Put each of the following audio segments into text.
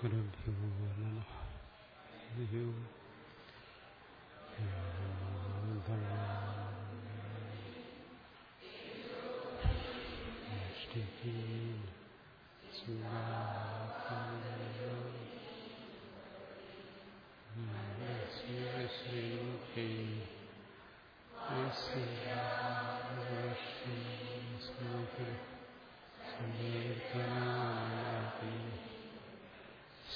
गुरुभ्यो नमः हरिः ओम्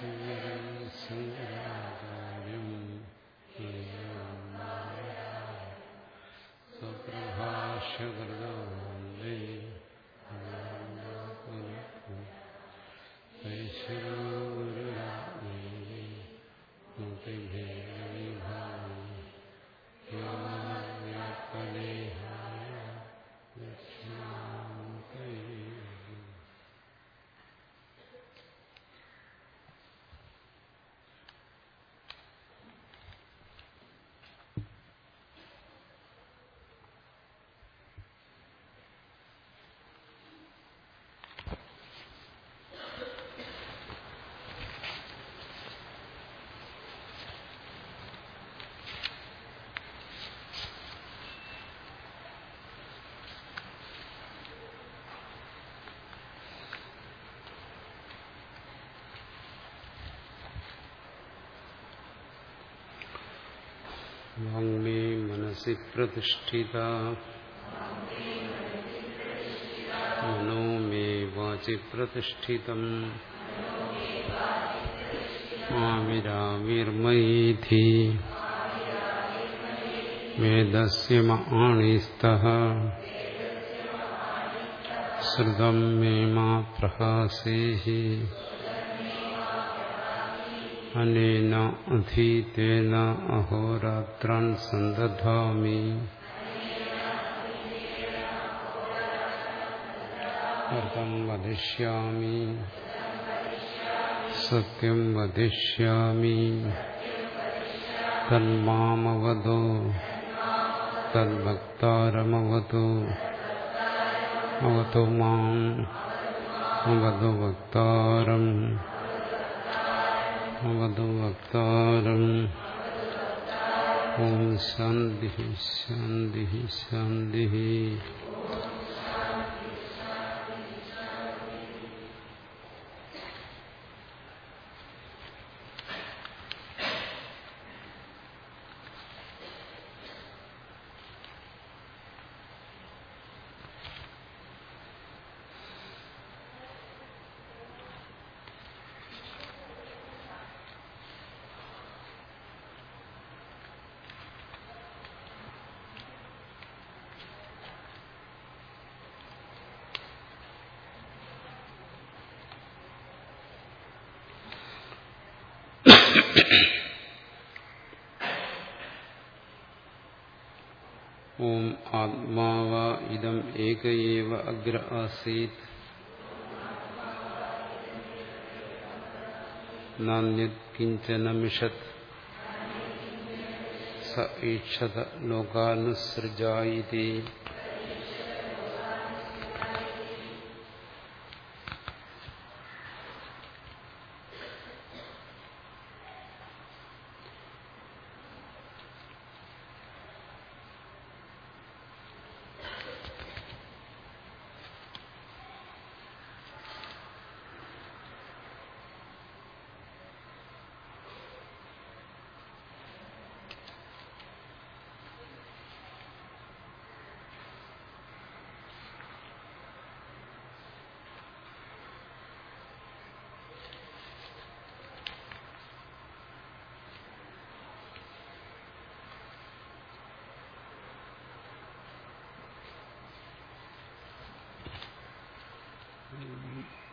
Yeah. വാങ്മേ മനസി പ്രതിഷ്ഠിത. മനോ മേ വാചി പ്രതിഷ്ഠിതം. ആവിരാവിർമയീധി വേദസ്യ മാണിസ്തഃ ശ്രുതം മേ മാ मा അനേന अनेन अधीतेन अहोरात्रान् सन्दधामि। अर्थं वदिष्यामि। सत्यं वदिष्यामि। तन्मामवदो। तद्वक्तारमवतु अवतु माम्। अवतु वक्तारम्। വക്താരം ഓം ശാന്തി ശാന്തി ശാന്തി ഓം ആത്മാവ ഇതം അഗ്ര ആസീത് നാന്യത് കിഞ്ചന മിഷത് സ ഈക്ഷത ലോകാനുസൃജായിതി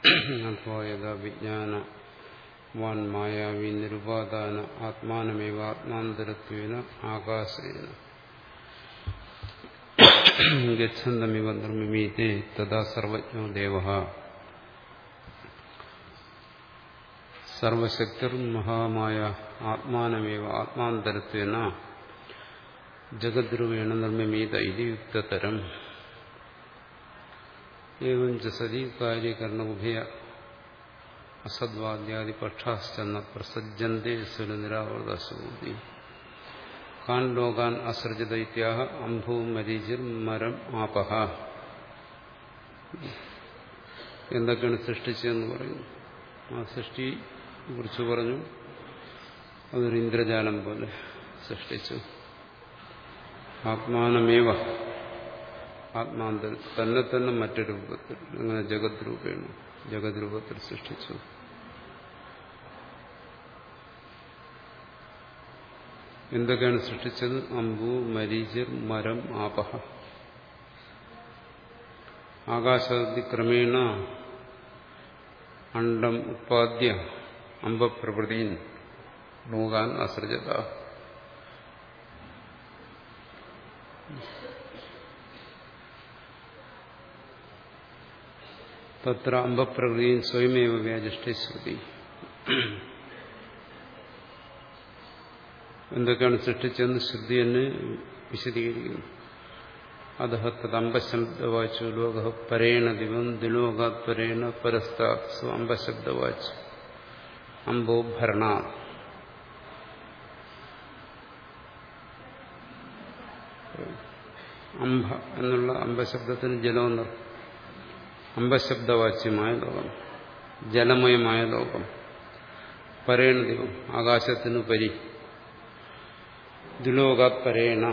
അഥവാ യഥാ വിജ്ഞാന വാൻ മായാവി നിരുപാദാന ആത്മാനമേവ ആത്മാന്തരത്വേന ആകാശേന. ഗച്ഛന്തമിവ നിർമ്മിമീത്തെ തഥാ സർവജ്ഞോ ദേവ. സർവശക്തിർ മഹാമായ ആത്മാനമേവ ആത്മാന്തരത്വേന ജഗദ്രൂപേണ നിർമ്മിമീത ഇത് യുക്തതരം. ഏവം കാര്യകരണ കാര്യകരണ അസദ്വാദ്യാദി പക്ഷാശ്ചെന്ന പ്രസജ്ജന്തേ സുരനിരാവൃതസൂതി കാൻ ലോകാൻ അസൃജിത ഇത്യാഹ അംഭൂ മരീചിർ മരം ആപഹ എന്തൊക്കെയാണ് സൃഷ്ടിച്ചതെന്ന് പറയുന്നു? ആ സൃഷ്ടി കുറിച്ച് പറഞ്ഞു. അതൊരു ഇന്ദ്രജാലം പോലെ സൃഷ്ടിച്ചു. ആത്മാനമേവ ആത്മാന്തരം തന്നെ തന്നെ മറ്റൊരു രൂപത്തിൽ അങ്ങനെ ജഗത് രൂപേണ ജഗത് രൂപത്തിൽ സൃഷ്ടിച്ചു. എന്തൊക്കെയാണ് സൃഷ്ടിച്ചത്? അമ്പു മരീചിർ മരം ആപഹ. ആകാശാദി ക്രമേണ അണ്ടം ഉത്പാദ്യ അമ്പപ്രകൃതിൻ നോകാൻ അസൃജത തത്ര അമ്പപ്രകൃതിയും സ്വയമേവ വ്യാജിഷ്ടശ്രുതി എന്തൊക്കെയാണ് സൃഷ്ടിച്ചെന്ന് ശ്രുതി എന്ന് വിശദീകരിക്കുന്നു. അധ തദമ്പശബ്ദവാച്ചു ലോക പരേണ ദിവം ദിലോകാത് പരേണ പരസ്താ അമ്പശബ്ദവാച്ചു അംബോ ഭരണ അംബ എന്നുള്ള അമ്പശബ്ദത്തിന് ജലമെന്ന് അമ്പശബ്ദവാച്യമായ ലോകം ജലമയമായ ലോകം പരേണ ദിവം ആകാശത്തിനു പരി ദുലോകാത് പരേണ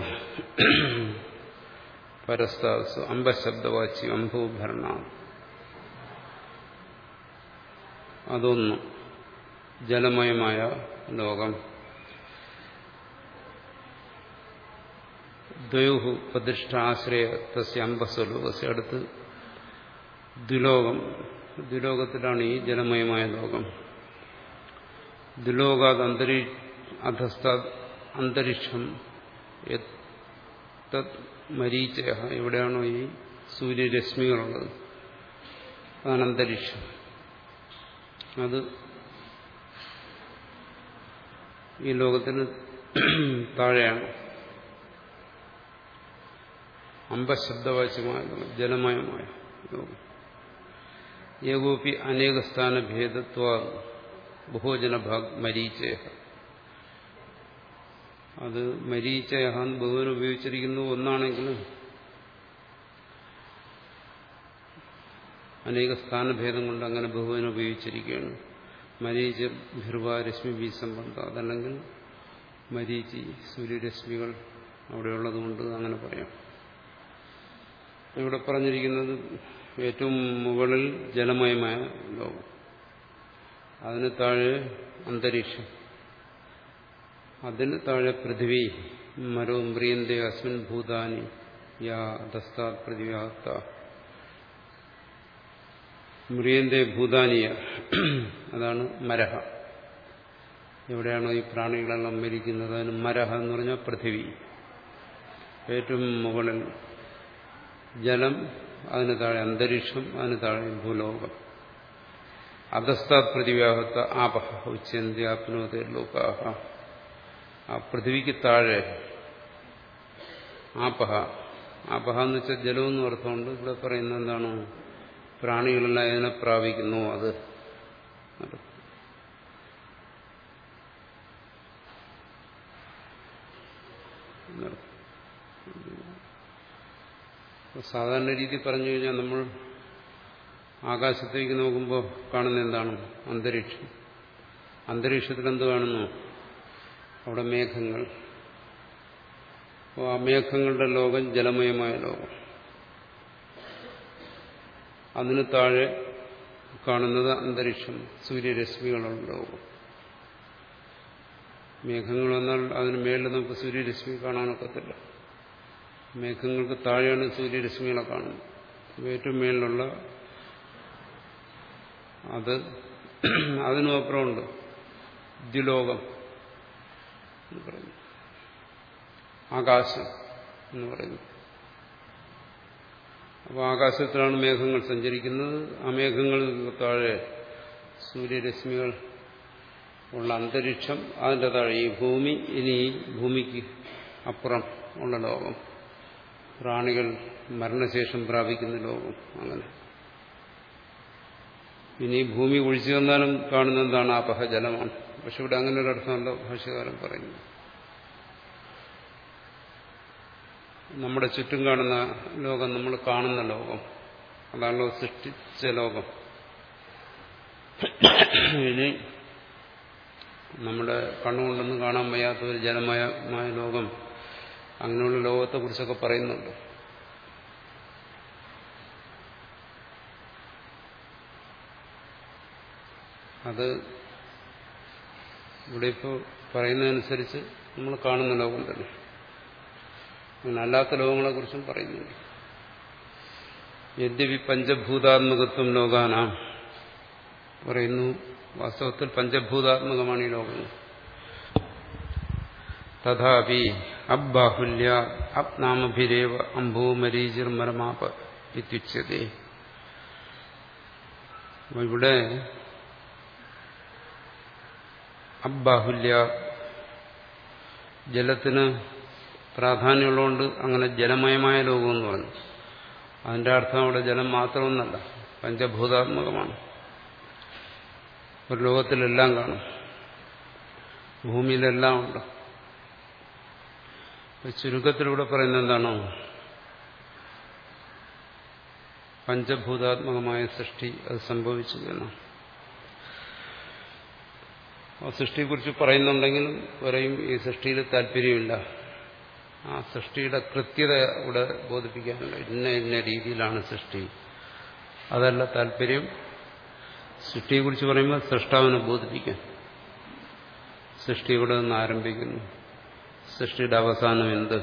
പരസ്താസു അമ്പശബ്ദവാച്യം അംഭൂഭരണ. അതൊന്നു ജലമയമായ ലോകം. ദ്വയുഹു പ്രതിഷ്ഠാശ്രയ തസ്യ അമ്പസ്വലോകസ്യ അടുത്ത് ദുലോകം ദുലോകത്തിലാണ് ഈ ജലമയമായ ലോകം. ദുലോകാത് അന്തരീ അധസ്ഥ അന്തരീക്ഷം മരീച്ച എവിടെയാണോ ഈ സൂര്യരശ്മികളുള്ളത്. അതാണ് അന്തരീക്ഷം. അത് ഈ ലോകത്തിന് താഴെയാണ്. അമ്പശബ്ദവാച്യമായ ജലമയമായ ലോകം. ഏകോപി അനേകസ്ഥാന ഭേദത്വ ബഹുജനഭാഗ് മരീചയ അത് മരീചയഹാൻ ബഹുവിന് ഉപയോഗിച്ചിരിക്കുന്നു ഒന്നാണെങ്കിലും അനേക സ്ഥാനഭേദം കൊണ്ട് അങ്ങനെ ബഹുവിനെ ഉപയോഗിച്ചിരിക്കുകയാണ്. മരീച ഭിർവ രശ്മി ബി സംബന്ധം. അതല്ലെങ്കിൽ മരീചി സൂര്യരശ്മികൾ അവിടെയുള്ളതുകൊണ്ട് അങ്ങനെ പറയാം. ഇവിടെ പറഞ്ഞിരിക്കുന്നത് ഏറ്റവും മുകളിൽ ജലമയമായ ലോകം. അതിന് താഴെ അന്തരീക്ഷം. അതിന് താഴെ പൃഥിവി. മരവും മ്രിയന്തി അസ്മിൻ ഭൂതാനി യാ പൃഥിവ്യാത്ത മ്രിയന്തെ ഭൂതാനിയ. അതാണ് മരഹ. എവിടെയാണോ ഈ പ്രാണികളെല്ലാം മരിക്കുന്നത്? അതിന് മരഹ എന്ന് പറഞ്ഞാൽ പൃഥിവി. ഏറ്റവും മുകളിൽ ജലം അതിന് താഴെ അന്തരീക്ഷം അതിന് താഴെ ഭൂലോകം. അധസ്താത് പൃഥിവ്യാഹത്ത ആപഹ ഉച്ചന്ത്യാപ്നോദേ ലോകാഹ. ആ പൃഥിവിക്ക് താഴെ ആപഹ. ആപഹ എന്ന് വെച്ചാൽ ജലമെന്ന് അർത്ഥമുണ്ട്. ഇവിടെ പറയുന്ന എന്താണ്? പ്രാണികളെല്ലാം അതിനെ പ്രാപിക്കുന്നു അത്? സാധാരണ രീതി പറഞ്ഞു കഴിഞ്ഞാൽ നമ്മൾ ആകാശത്തേക്ക് നോക്കുമ്പോൾ കാണുന്ന എന്താണ്? അന്തരീക്ഷം. അന്തരീക്ഷത്തിൽ എന്ത് കാണുന്നു? അവിടെ മേഘങ്ങൾ. അപ്പോൾ ആ മേഘങ്ങളുടെ ലോകം ജലമയമായ ലോകം. അതിന് താഴെ കാണുന്നത് അന്തരീക്ഷം സൂര്യരശ്മികളുള്ള ലോകം. മേഘങ്ങൾ വന്നാൽ അതിന് മേളിൽ നമുക്ക് സൂര്യരശ്മി കാണാനൊക്കത്തില്ല. മേഘങ്ങൾക്ക് താഴെയാണ് സൂര്യരശ്മികളെ കാണുന്നത്. ഏറ്റവും മേളിലുള്ള അത് അതിനും അപ്പുറമുണ്ട്. ദ്വിലോകം എന്ന് പറയുന്നു ആകാശം എന്ന് പറയുന്നു അപ്പോൾ ആകാശത്തിലാണ് മേഘങ്ങൾ സഞ്ചരിക്കുന്നത്. ആ മേഘങ്ങൾ താഴെ സൂര്യരശ്മികൾ ഉള്ള അന്തരീക്ഷം അതിന്റെ താഴെ ഈ ഭൂമി ഇനി ഭൂമിക്ക് അപ്പുറം ഉള്ള ലോകം. പ്രാണികൾ മരണശേഷം പ്രാപിക്കുന്ന ലോകം. അങ്ങനെ. ഇനി ഭൂമി ഒഴിച്ചു വന്നാലും കാണുന്ന എന്താണ് അപഹ ജലമാണ്. പക്ഷെ ഇവിടെ അങ്ങനെ ഒരു അർത്ഥമല്ല ഭാഷകാലം പറയുന്നു നമ്മുടെ ചുറ്റും കാണുന്ന ലോകം നമ്മൾ കാണുന്ന ലോകം. അതാണല്ലോ സൃഷ്ടിച്ച ലോകം. ഇനി നമ്മുടെ കണ്ണുകൊണ്ടൊന്നും കാണാൻ വയ്യാത്ത ഒരു ജലമയമായ ലോകം അങ്ങനെയുള്ള ലോകത്തെക്കുറിച്ചൊക്കെ പറയുന്നുണ്ട്. അത് ഇവിടെ ഇപ്പോൾ പറയുന്നതനുസരിച്ച് നമ്മൾ കാണുന്ന ലോകം തന്നെ. അങ്ങനെ അല്ലാത്ത ലോകങ്ങളെക്കുറിച്ചും പറയുന്നുണ്ട്. യദ്യപി പഞ്ചഭൂതാത്മകത്വം ലോകാനാം. പറയുന്നു വാസ്തവത്തിൽ പഞ്ചഭൂതാത്മകമാണ് ഈ ലോകങ്ങൾ തഥാപി അബ്ബാഹുല്യ അംഭോ മരീചിർ മരമാപ ഇവിടെ അബ്ബാഹുല്യ ജലത്തിന് പ്രാധാന്യമുള്ളതുകൊണ്ട് അങ്ങനെ ജലമയമായ ലോകമെന്ന് പറഞ്ഞു. അതിന്റെ അർത്ഥം അവിടെ ജലം മാത്രമൊന്നല്ല പഞ്ചഭൂതാത്മകമാണ്. ഒരു ലോകത്തിലെല്ലാം കാണും. ഭൂമിയിലെല്ലാം ഉണ്ട്. ചുരുക്കത്തിലൂടെ പറയുന്നത് എന്താണോ? പഞ്ചഭൂതാത്മകമായ സൃഷ്ടി അത് സംഭവിച്ചു എന്നാണ്. ആ സൃഷ്ടിയെക്കുറിച്ച് പറയുന്നുണ്ടെങ്കിലും പറയും ഈ സൃഷ്ടിയിൽ താല്പര്യമില്ല. ആ സൃഷ്ടിയുടെ കൃത്യത ഇവിടെ ബോധിപ്പിക്കാനുള്ള ഇന്ന ഇന്ന രീതിയിലാണ് സൃഷ്ടി. അതല്ല താല്പര്യം. സൃഷ്ടിയെക്കുറിച്ച് പറയുമ്പോൾ സൃഷ്ടാവിനെ ബോധിപ്പിക്കാൻ. സൃഷ്ടി ഇവിടെ നിന്ന് ആരംഭിക്കുന്നു. സൃഷ്ടിയുടെ അവസാനം എന്ത്?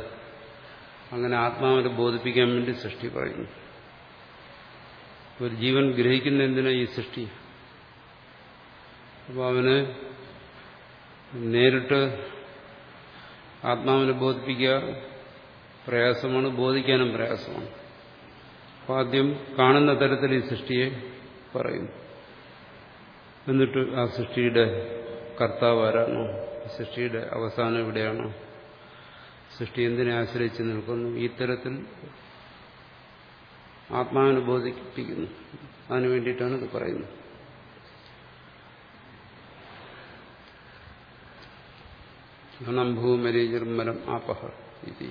അങ്ങനെ ആത്മാവിനെ ബോധിപ്പിക്കാൻ വേണ്ടി സൃഷ്ടി പറയുന്നു. ഒരു ജീവൻ ഗ്രഹിക്കുന്ന എന്തിനാ ഈ സൃഷ്ടി? അപ്പോൾ അവന് നേരിട്ട് ആത്മാവിനെ ബോധിപ്പിക്കുക പ്രയാസമാണ് ബോധിക്കാനും പ്രയാസമാണ്. അപ്പം ആദ്യം കാണുന്ന തരത്തിൽ ഈ സൃഷ്ടിയെ പറയുന്നു. എന്നിട്ട് ആ സൃഷ്ടിയുടെ കർത്താവ് ആരാണോ? സൃഷ്ടിയുടെ അവസാനം എവിടെയാണോ? സൃഷ്ടി എന്തിനെ ആശ്രയിച്ച് നിൽക്കുന്നു? ഈ തരത്തിൽ ആത്മാവിനെ ബോധിപ്പിക്കുന്നു. അതിനു വേണ്ടിയിട്ടാണ് ഇത് പറയുന്നത്. ഘണംഭൂമരീചിർമരം ആപഹ ഇതി.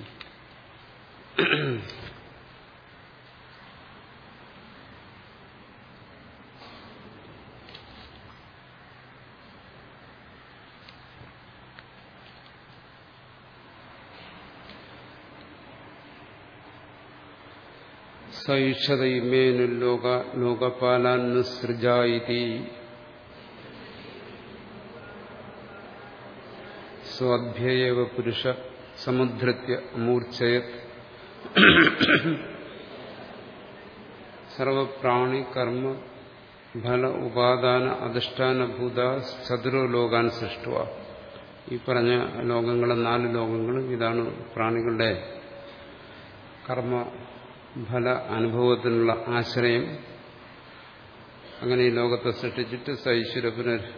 സൈഷതയിമേനു ലോക ലോകപാലാനുസൃജായിതി സ്വാധ്യയവ പുരുഷ സമുദ്രത്യ അമൂർച്ചയത് സർവപ്രാണി കർമ്മ ഫല ഉപാദാന അധിഷ്ഠാനഭൂത ചതുരോ ലോകാൻ സൃഷ്ടുവ. ഈ പറഞ്ഞ ലോകങ്ങളെ നാല് ലോകങ്ങളും ഇതാണ് പ്രാണികളുടെ കർമ്മ ഫല അനുഭവത്തിനുള്ള ആശ്രയം. അങ്ങനെ ഈ ലോകത്തെ സൃഷ്ടിച്ചിട്ട് സൈശ്വര പുനർ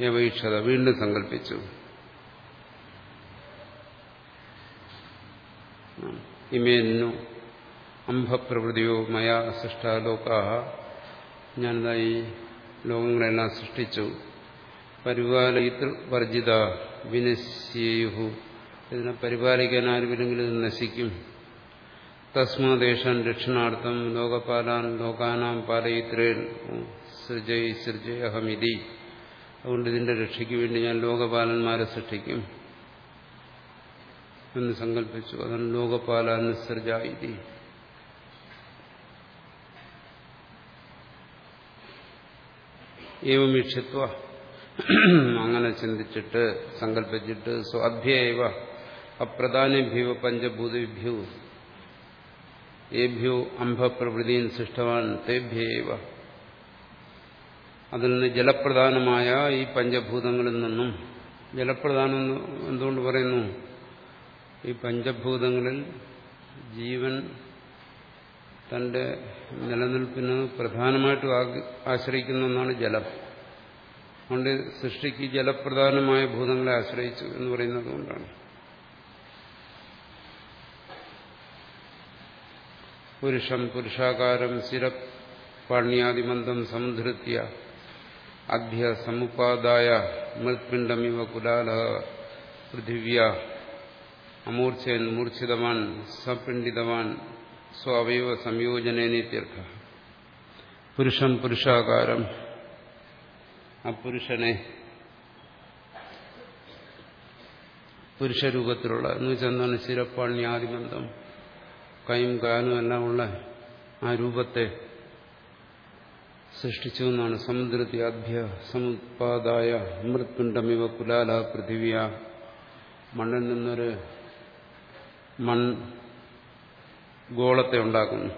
യവൈക്ഷത വീണ്ടും സങ്കല്പിച്ചു. ഇമേന്നു അംഭപ്രകൃതിയോ മയാ സൃഷ്ടാലോക ഞാനിതാ ഈ ലോകങ്ങളെല്ലാം സൃഷ്ടിച്ചു. പരിപാലയിത്ര വർജിത വിനശ്യേയുഹു. ഇതിനെ പരിപാലിക്കാൻ ആരുമില്ലെങ്കിൽ ഇത് നശിക്കും. തസ്മാദേശാൻ രക്ഷണാർത്ഥം ലോകപാലാൻ ലോകാനാം പാലയിത്രേൻ. സൃജയ് സൃജയഹമിതി. അതുകൊണ്ട് ഇതിന്റെ രക്ഷയ്ക്ക് വേണ്ടി ഞാൻ ലോകപാലന്മാരെ സൃഷ്ടിക്കും എന്ന് സങ്കല്പിച്ചു അതാണ് ലോകപാലാൻ സൃജായി ഏവമീക്ഷിത്വ. അങ്ങനെ ചിന്തിച്ചിട്ട് സങ്കല്പിച്ചിട്ട് സ്വാധ്യേവ അപ്രധാനഭ്യോ പഞ്ചഭൂതഭ്യോ ഏഭ്യോ അംഭപ്രവൃത്തിയും സൃഷ്ടവാൻ തേഭ്യേവ. അതിൽ നിന്ന് ജലപ്രധാനമായ ഈ പഞ്ചഭൂതങ്ങളിൽ നിന്നും ജലപ്രധാനം എന്തുകൊണ്ട് പറയുന്നു? ഈ പഞ്ചഭൂതങ്ങളിൽ ജീവൻ തന്റെ നിലനിൽപ്പിന് പ്രധാനമായിട്ടും ആശ്രയിക്കുന്ന ഒന്നാണ് ജലം. അതുകൊണ്ട് സൃഷ്ടിക്ക് ജലപ്രധാനമായ ഭൂതങ്ങളെ ആശ്രയിച്ചു എന്ന് പറയുന്നത് കൊണ്ടാണ്. പുരുഷം പുരുഷാകാരം സ്ഥിരപാണ്യാദിമന്ദം സമുദ്ധൃത്യ അധ്യ സമുപാദായ മൃത്പിണ്ഡമിവ കുലാല പൃഥിവ്യ. അമൂർച്ഛൻ മൂർച്ഛിതവാൻ സപിണ്ഡിതവാൻ സ്വാവയവ സംയോജനേനീത്യർത്ഥ പുരുഷം പുരുഷാകാരം അപുരുഷനെ പുരുഷരൂപത്തിലുള്ള എന്ന് വെച്ചാൽ എന്താണ്? ശിരപ്പാണ്യാദിബന്ധം കൈയും കാലും എല്ലാം ഉള്ള ആ രൂപത്തെ സൃഷ്ടിച്ചു എന്നാണ്. സമുദ്രത്തി അഭ്യ സമുത്പാദായ മൃത്പിണ്ഡമിവ കുലാല പൃഥിവിയ. മണ്ണിൽ നിന്നൊരു മൺ ഗോളത്തെ ഉണ്ടാക്കുന്നു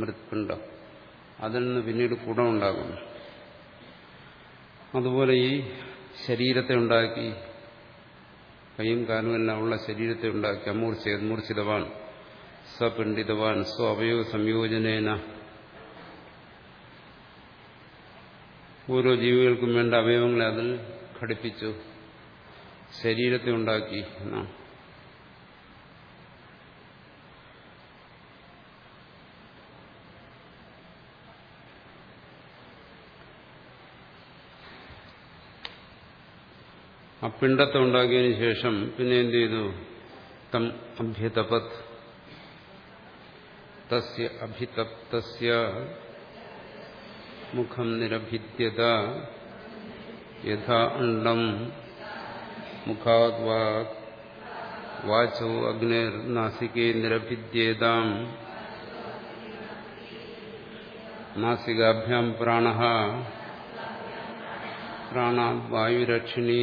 മൃത്പിണ്ഡം അതിൽ നിന്ന് പിന്നീട് കുടം ഉണ്ടാകുന്നു അതുപോലെ ഈ ശരീരത്തെ ഉണ്ടാക്കി കൈയും കാലും എല്ലാം ഉള്ള ശരീരത്തെ ഉണ്ടാക്കി അമൂർച്ച മൂർച്ഛിതവാൻ സപണ്ഡിതവാൻ സ്വ സംയോജനേന. ഓരോ ജീവികൾക്കും വേണ്ട അവയവങ്ങളെ അതിൽ ഘടിപ്പിച്ചു ശരീരത്തെ ഉണ്ടാക്കി എന്നാണ്. ആ പിണ്ടത്തെ ഉണ്ടാക്കിയതിനു ശേഷം പിന്നെ എന്ത് ചെയ്തു? തം അഭ്യതപത്. തസ്യ അഭിതപ്തസ്യ മുഖം നിരഭിദ്യത യഥാ അണ്ഡം മുഖാത് വാക് വാചോ അഗ്നിർ നാസികേ നിരഭിദ്യേതാം നാസികാഭ്യാം പ്രാണ പ്രാണാത് വായുരക്ഷിണീ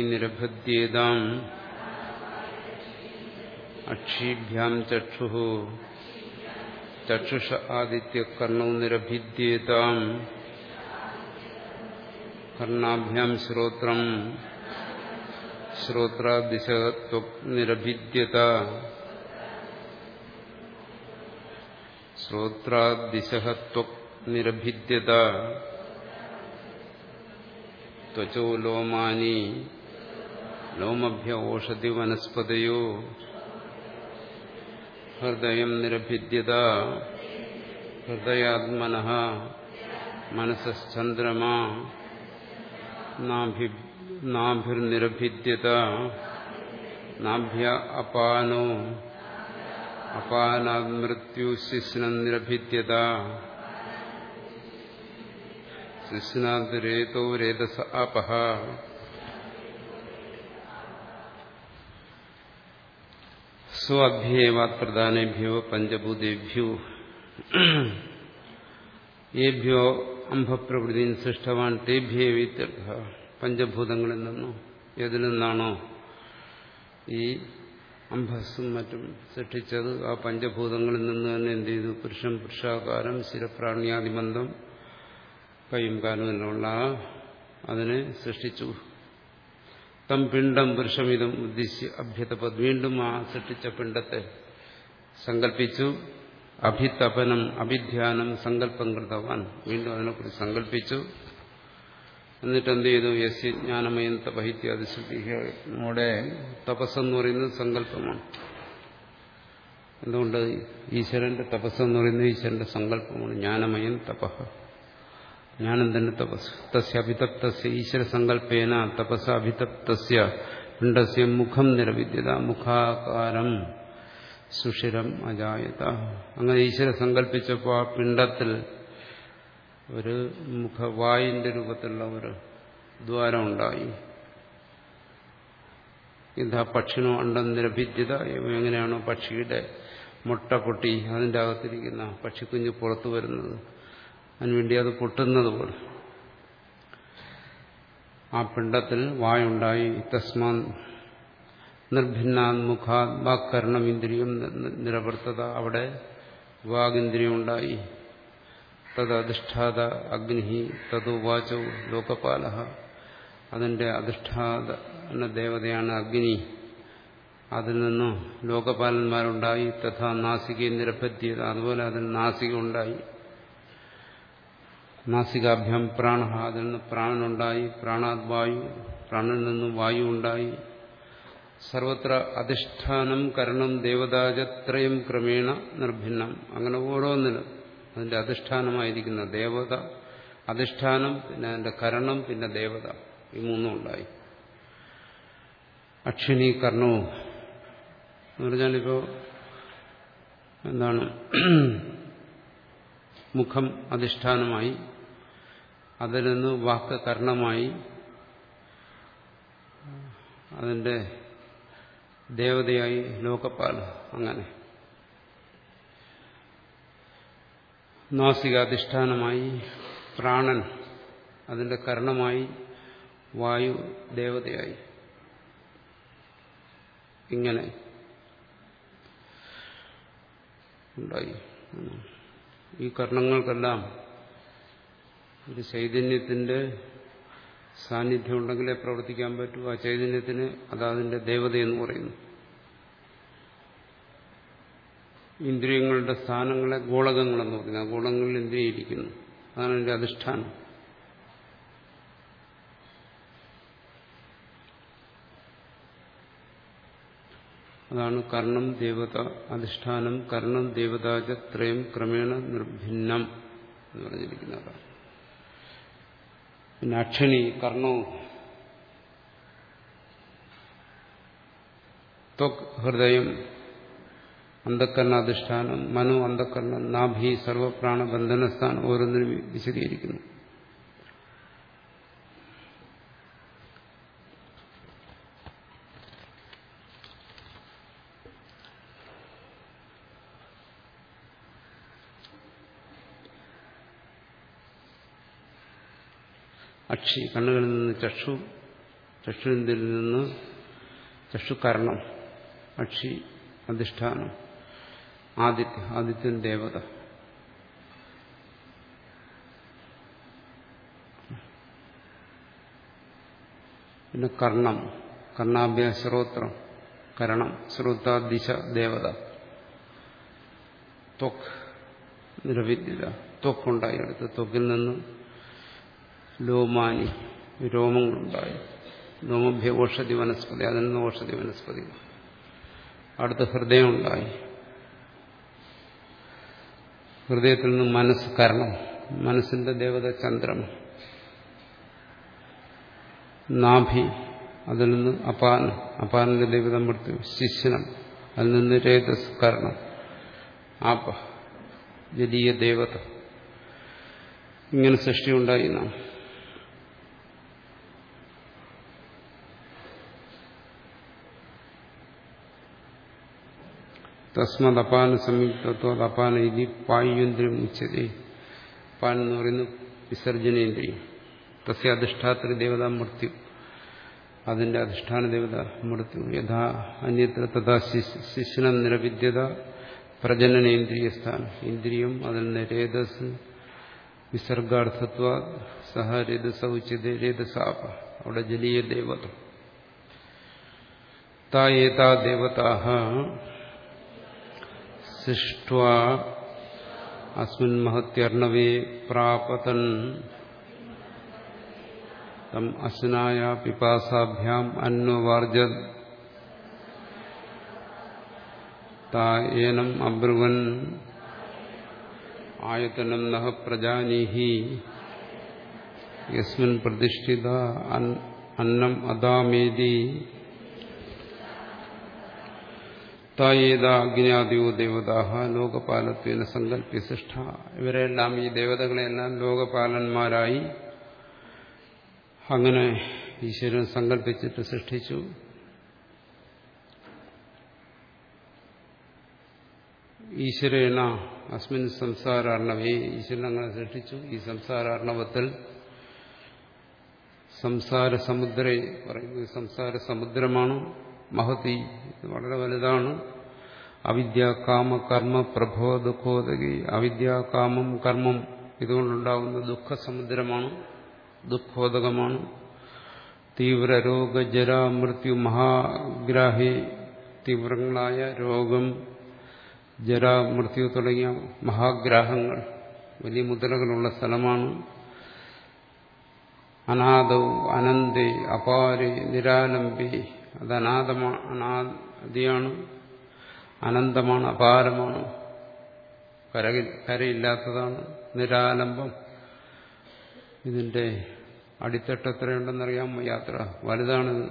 നിരഭദ്യേതാം അക്ഷീഭ്യാം ചക്ഷു ചക്ഷുഷ ആദിത്യകർണൗ നിരഭിദ്യേതാം കർണാഭ്യാം ശ്രോത്രം ശ്രോത്രാദിശ നിരഭിദ്യത ശ്രോത്രാദിശ നിരഭിദ്യത ത്വചോ ലോമാനി ലോമഭ്യ ഓഷധി വനസ്പതയോ ഹൃദയം നിരഭിദ്യത ഹൃദയാത്മന മനസ്സന്ദ്രമാ നാഭിർനിരഭിദ്യത നാഭ്യ അപാനോ അപാനാത് മൃത്യു ശിശ്നം നിരഭിദ്യത ശിശ്നാത് രേതോ രേതസ അപഹ. സ്വാഭ്യേവാത് പ്രധാനേഭ്യോ പഞ്ചഭൂതേഭ്യോ ഏഭ്യോ അംഭപ്രകൃതിയും സൃഷ്ടവാൻ തേഭ്യേവിത്യർത്ഥ പഞ്ചഭൂതങ്ങളിൽ നിന്നോ ഏതിൽ നിന്നാണോ ഈ അംഭസ്സും മറ്റും സൃഷ്ടിച്ചത് ആ പഞ്ചഭൂതങ്ങളിൽ നിന്ന് തന്നെ എന്ത് ചെയ്തു? പുരുഷൻ പുരുഷാകാരം ശിരപ്രാണ്യാദിബന്ധം കയ്യും കാലും എന്നുള്ള അതിനെ സൃഷ്ടിച്ചു. തം പിണ്ടം പുരുഷമിതം ഉദ്ദേശിച്ച് അഭ്യതപത് വീണ്ടും ആ സൃഷ്ടിച്ച പിണ്ടത്തെ സങ്കല്പിച്ചു അഭിതപനം അഭിധ്യാനം സങ്കല്പം കൃതവാൻ. വീണ്ടും അതിനെക്കുറിച്ച് സങ്കല്പിച്ചു എന്നിട്ട് എന്ത് ചെയ്തു യസ് ജ്ഞാനമയം തപഹിത്യാദി തപസ്സെന്ന് പറയുന്നത് സങ്കല്പമാണ് എന്തുകൊണ്ട് ഈശ്വരന്റെ തപസ്സെന്ന് പറയുന്നത് ഈശ്വരന്റെ സങ്കല്പമാണ് ജ്ഞാനമയം തപഹ ജ്ഞാനം തന്നെ തപസ് ഈശ്വര സങ്കല്പേന തപസ് അഭിതപ്തസ്യ പിണ്ടസ്യ മുഖം നിരവിദ്യത മുഖാകാരം സുഷിരം അജായത അങ്ങനെ ഈശ്വര സങ്കല്പിച്ചപ്പോൾ ആ പിണ്ടത്തിൽ ഒരു മുഖവായിന്റെ രൂപത്തിലുള്ള ഒരു ദ്വാരം ഉണ്ടായി ഇതാ പക്ഷിനോ അണ്ടം നിരഭിദ്യത എങ്ങനെയാണോ പക്ഷിയുടെ മുട്ട പൊട്ടി അതിന്റെ അകത്തിരിക്കുന്ന പക്ഷിക്കുഞ്ഞ് പുറത്തു വരുന്നത്. അതിനുവേണ്ടി അത് പൊട്ടുന്നത് പോലെ. ആ പിണ്ടത്തിൽ വായുണ്ടായി തസ്മാൻ നിർഭിന്നാൻ മുഖാത് വാക്കരണം ഇന്ദ്രിയം നിരവർത്തത അവിടെ വാഗിന്ദ്രിയം ഉണ്ടായി തത് അധിഷ്ഠാത അഗ്നി തതുവാചോ ലോകപാല അതിന്റെ അധിഷ്ഠാന ദേവതയാണ് അഗ്നി. അതിൽ നിന്നും ലോകപാലന്മാരുണ്ടായി. തഥാ നാസിക നിരപ്പെത്തിയത് അതുപോലെ അതിൽ നാസിക ഉണ്ടായി നാസികാഭ്യം പ്രാണ അതിൽ നിന്ന് പ്രാണനുണ്ടായി പ്രാണാത് വായു പ്രാണനിൽ നിന്നും വായു ഉണ്ടായി സർവത്ര അധിഷ്ഠാനം കരണം ദേവതാജത്രയം ക്രമേണ നിർഭിന്നം. അങ്ങനെ ഓരോന്നിനും അതിന്റെ അധിഷ്ഠാനമായിരിക്കുന്ന ദേവത അധിഷ്ഠാനം പിന്നെ അതിന്റെ കരണം പിന്നെ ദേവത ഈ മൂന്നും ഉണ്ടായി. അക്ഷിണി കർണവും എന്ന് പറഞ്ഞാലിപ്പോ എന്താണ്? മുഖം അധിഷ്ഠാനമായി അതിൽ നിന്ന് വാക്ക് കർണമായി അതിന്റെ ദേവതയായി ലോകപാല അങ്ങനെ നാസികാധിഷ്ഠാനമായി പ്രാണൻ അതിന്റെ കർണമായി വായു ദേവതയായി. ഇങ്ങനെ ഉണ്ടായി. ഈ കർണങ്ങൾക്കെല്ലാം ഒരു ചൈതന്യത്തിന്റെ സാന്നിധ്യം ഉണ്ടെങ്കിലേ പ്രവർത്തിക്കാൻ പറ്റൂ. ആ ചൈതന്യത്തിന് അതതിന്റെ ദേവതയെന്ന് പറയുന്നു. ഇന്ദ്രിയങ്ങളുടെ സ്ഥാനങ്ങളെ ഗോളകങ്ങളെന്ന് പറയുന്നത് ആ ഗോളങ്ങളിൽ ഇന്ദ്രിയ ഇരിക്കുന്നു അതാണ് അതിന്റെ അധിഷ്ഠാനം. അതാണ് കർണം ദേവത അധിഷ്ഠാനം. കർണം ദേവതാച ത്രയം ക്രമേണ നിർഭിന്നം എന്ന് പറഞ്ഞിരിക്കുന്നതാണ് പിന്നെ അക്ഷണി കർണവും. ത്വക് ഹൃദയം അന്ധക്കരണാധിഷ്ഠാനം മനു അന്ധക്കരണം നാഭി സർവപ്രാണ ബന്ധനസ്ഥാനം ഓരോന്നിനും വിശദീകരിക്കുന്നു. അക്ഷി കണ്ണുകളിൽ നിന്ന് ചക്ഷു ചക്ഷുരിന്തിൽ നിന്ന് ചക്ഷുകരണം അക്ഷി അധിഷ്ഠാനം ആദിത്യ ആദിത്യൻ ദേവത. പിന്നെ കർണം കർണാഭ്യ ശ്രോത്രം കരണം ശ്രോതാദിശ ദേവത. ത്വക് നിരവിദ്യത ത്വക്കുണ്ടായി അടുത്ത് ത്വക്കിൽ നിന്ന് ലോമാനി രോമങ്ങളുണ്ടായി. ലോമഭ്യ ഓഷധി വനസ്പതി അതിൽ നിന്ന് ഓഷധി വനസ്പതി. അടുത്ത് ഹൃദയമുണ്ടായി. ഹൃദയത്തിൽ നിന്ന് മനസ്സ് കരണം മനസ്സിന്റെ ദേവത ചന്ദ്രം. നാഭി അതിൽ നിന്ന് അപാൻ അപാനിന്റെ ദേവത മൃത്യു ശിശ്നം അതിൽ നിന്ന് രേതസ് കരണം ആപ ജലീയ ദേവത. ഇങ്ങനെ സൃഷ്ടിയുണ്ടായി നാം. തസ്മത് അപാന സംയുക്തത്വ അപാന ഇതി പായുന്ദ്രം ഉച്ചതി. പാൻ എന്ന് പറയുന്നത് വിസർജനേന്ദ്രിയം. തസ്യ അധിഷ്ഠാത്ര ദേവത മൃത്യു അതിന്റെ അധിഷ്ഠാന ദേവത മൃത്യു യഥാ അന്യത്ര തഥാ ശിശനം നിരവിദ്യത പ്രജനനേന്ദ്രിയ സ്ഥാനം ഇന്ദ്രിയം അതിൽ നിന്ന് രേതസ് വിസർഗാർത്ഥത്വ സഹ രേതസ ഉച്ചത രേതസാപ അവിടെ ജലീയ ദേവത. ദേവതാഹ സൃഷ്ട്വാ അസ്മിൻ മഹത്യർണവേ പ്രാപതൻ തം അശ്വനായ പിപാസാഭ്യാം അന്വവാർജ താനം അബ്രുവൻ ആയതനം നഹ പ്രജാനീഹി യസ്മിൻ പ്രതിഷ്ഠിത അന്നം അദാമേതി തായേത അഗ്നിയാദിയോ ദേവതാഹ ലോകപാലത്വേന സങ്കല്പ്യ സൃഷ്ട ഇവരെല്ലാം ഈ ദേവതകളെല്ലാം ലോകപാലന്മാരായി അങ്ങനെ ഈശ്വരൻ സങ്കല്പിച്ചിട്ട് സൃഷ്ടിച്ചു. ഈശ്വരേണ അസ്മിൻ സംസാരാർണവേ ഈശ്വരൻ അങ്ങനെ സൃഷ്ടിച്ചു. ഈ സംസാരാർണവത്തിൽ സംസാര സമുദ്രേ പറയുന്നത് സംസാര സമുദ്രമാണ് മഹതി. വളരെ വലുതാണ്. അവിദ്യ കാമ കർമ്മ പ്രഭവ ദുഃഖോദകി അവിദ്യ കാമം കർമ്മം ഇതുകൊണ്ടുണ്ടാകുന്ന ദുഃഖസമുദ്രമാണ്. ദുഃഖോദകമാണ്. തീവ്ര രോഗ ജര മൃത്യു മഹാഗ്രാഹി. തീവ്രങ്ങളായ രോഗം ജര മൃത്യു തുടങ്ങിയ മഹാഗ്രാഹങ്ങൾ വലിയ മുദ്രകളുള്ള സ്ഥലമാണ്. അനാഥവും അനന്തേ അപാരെ നിരാലംബേ അത് അനാഥമാണ് അനാദിയാണ് അനന്തമാണ് അപാരമാണ്. കര കരയില്ലാത്തതാണ് നിരാലംബം. ഇതിന്റെ അടിത്തട്ട് എത്രയുണ്ടെന്നറിയാം. യാത്ര വലുതാണിത്.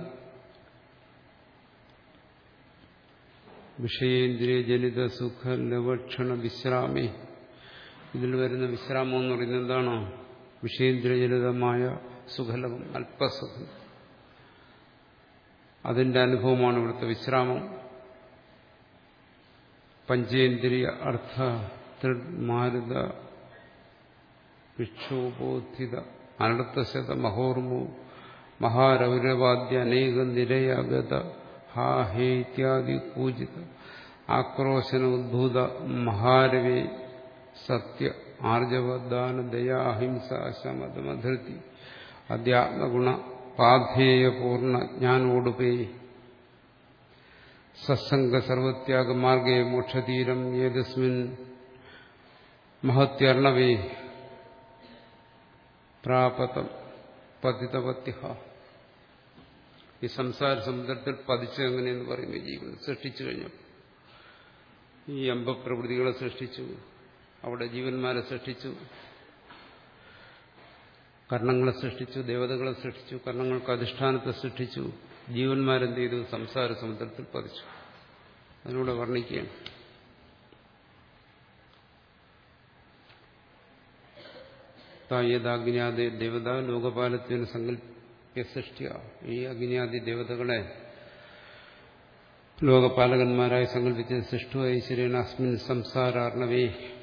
വിഷയേന്ദ്രിയ ജനിത സുഖ ലവക്ഷണ വിശ്രാമി. ഇതിൽ വരുന്ന വിശ്രാമം എന്ന് പറയുന്നത് എന്താണ്? വിഷയേന്ദ്രിയജനിതമായ സുഖലവും അല്പസുഖം. അതിന്റെ അനുഭവമാണ് ഇവിടുത്തെ വിശ്രാമം. പഞ്ചേന്ദ്രിയ അർത്ഥ മാരുത വിക്ഷോപോദ്ധിത അനർത്ഥശത മഹോർമു മഹാരൗരവാദ്യ അനേക നിരയഗത ഹാ ഹേ ഇത്യാദി പൂജിത ആക്രോശന ഉദ്ഭൂത മഹാരവേ സത്യ ആർജവദാന ദയാ അഹിംസ ശമതമധൃതി അധ്യാത്മഗുണ പാധേയപൂർണ ജ്ഞാനോടുപേ സത്സംഗ സർവത്യാഗ മാർഗേ മോക്ഷതീരം ഏതസ്മിൻ മഹത്യർണവേ പ്രാപതം പതിതപത്യ ഈ സംസാര സമുദ്രത്തിൽ പതിച്ചെങ്ങനെയെന്ന് പറയുന്നു ജീവൻ സൃഷ്ടിച്ചു കഴിഞ്ഞു. ഈ അമ്പപ്രകൃതികളെ സൃഷ്ടിച്ചു. അവിടെ ജീവന്മാരെ സൃഷ്ടിച്ചു. കർണങ്ങളെ സൃഷ്ടിച്ചു ദേവതകളെ സൃഷ്ടിച്ചു കർണങ്ങൾക്ക് അധിഷ്ഠാനത്തെ സൃഷ്ടിച്ചു ജീവന്മാരെന്ത് ചെയ്തു? സംസാര സമുദ്രത്തിൽ പതിച്ചു. അതിലൂടെ വർണിക്കുകയാണ്. തായതാഗ്നിയാദി ദേവത ലോകപാലത്തിന് സങ്കല്പ്യ സൃഷ്ടിയ. ഈ അഗ്നിയാദി ദേവതകളെ ലോകപാലകന്മാരായി സങ്കല്പിച്ച് സൃഷ്ടു ഐശ്വര്യൻ അസ്മിൻ സംസാരാർണവേ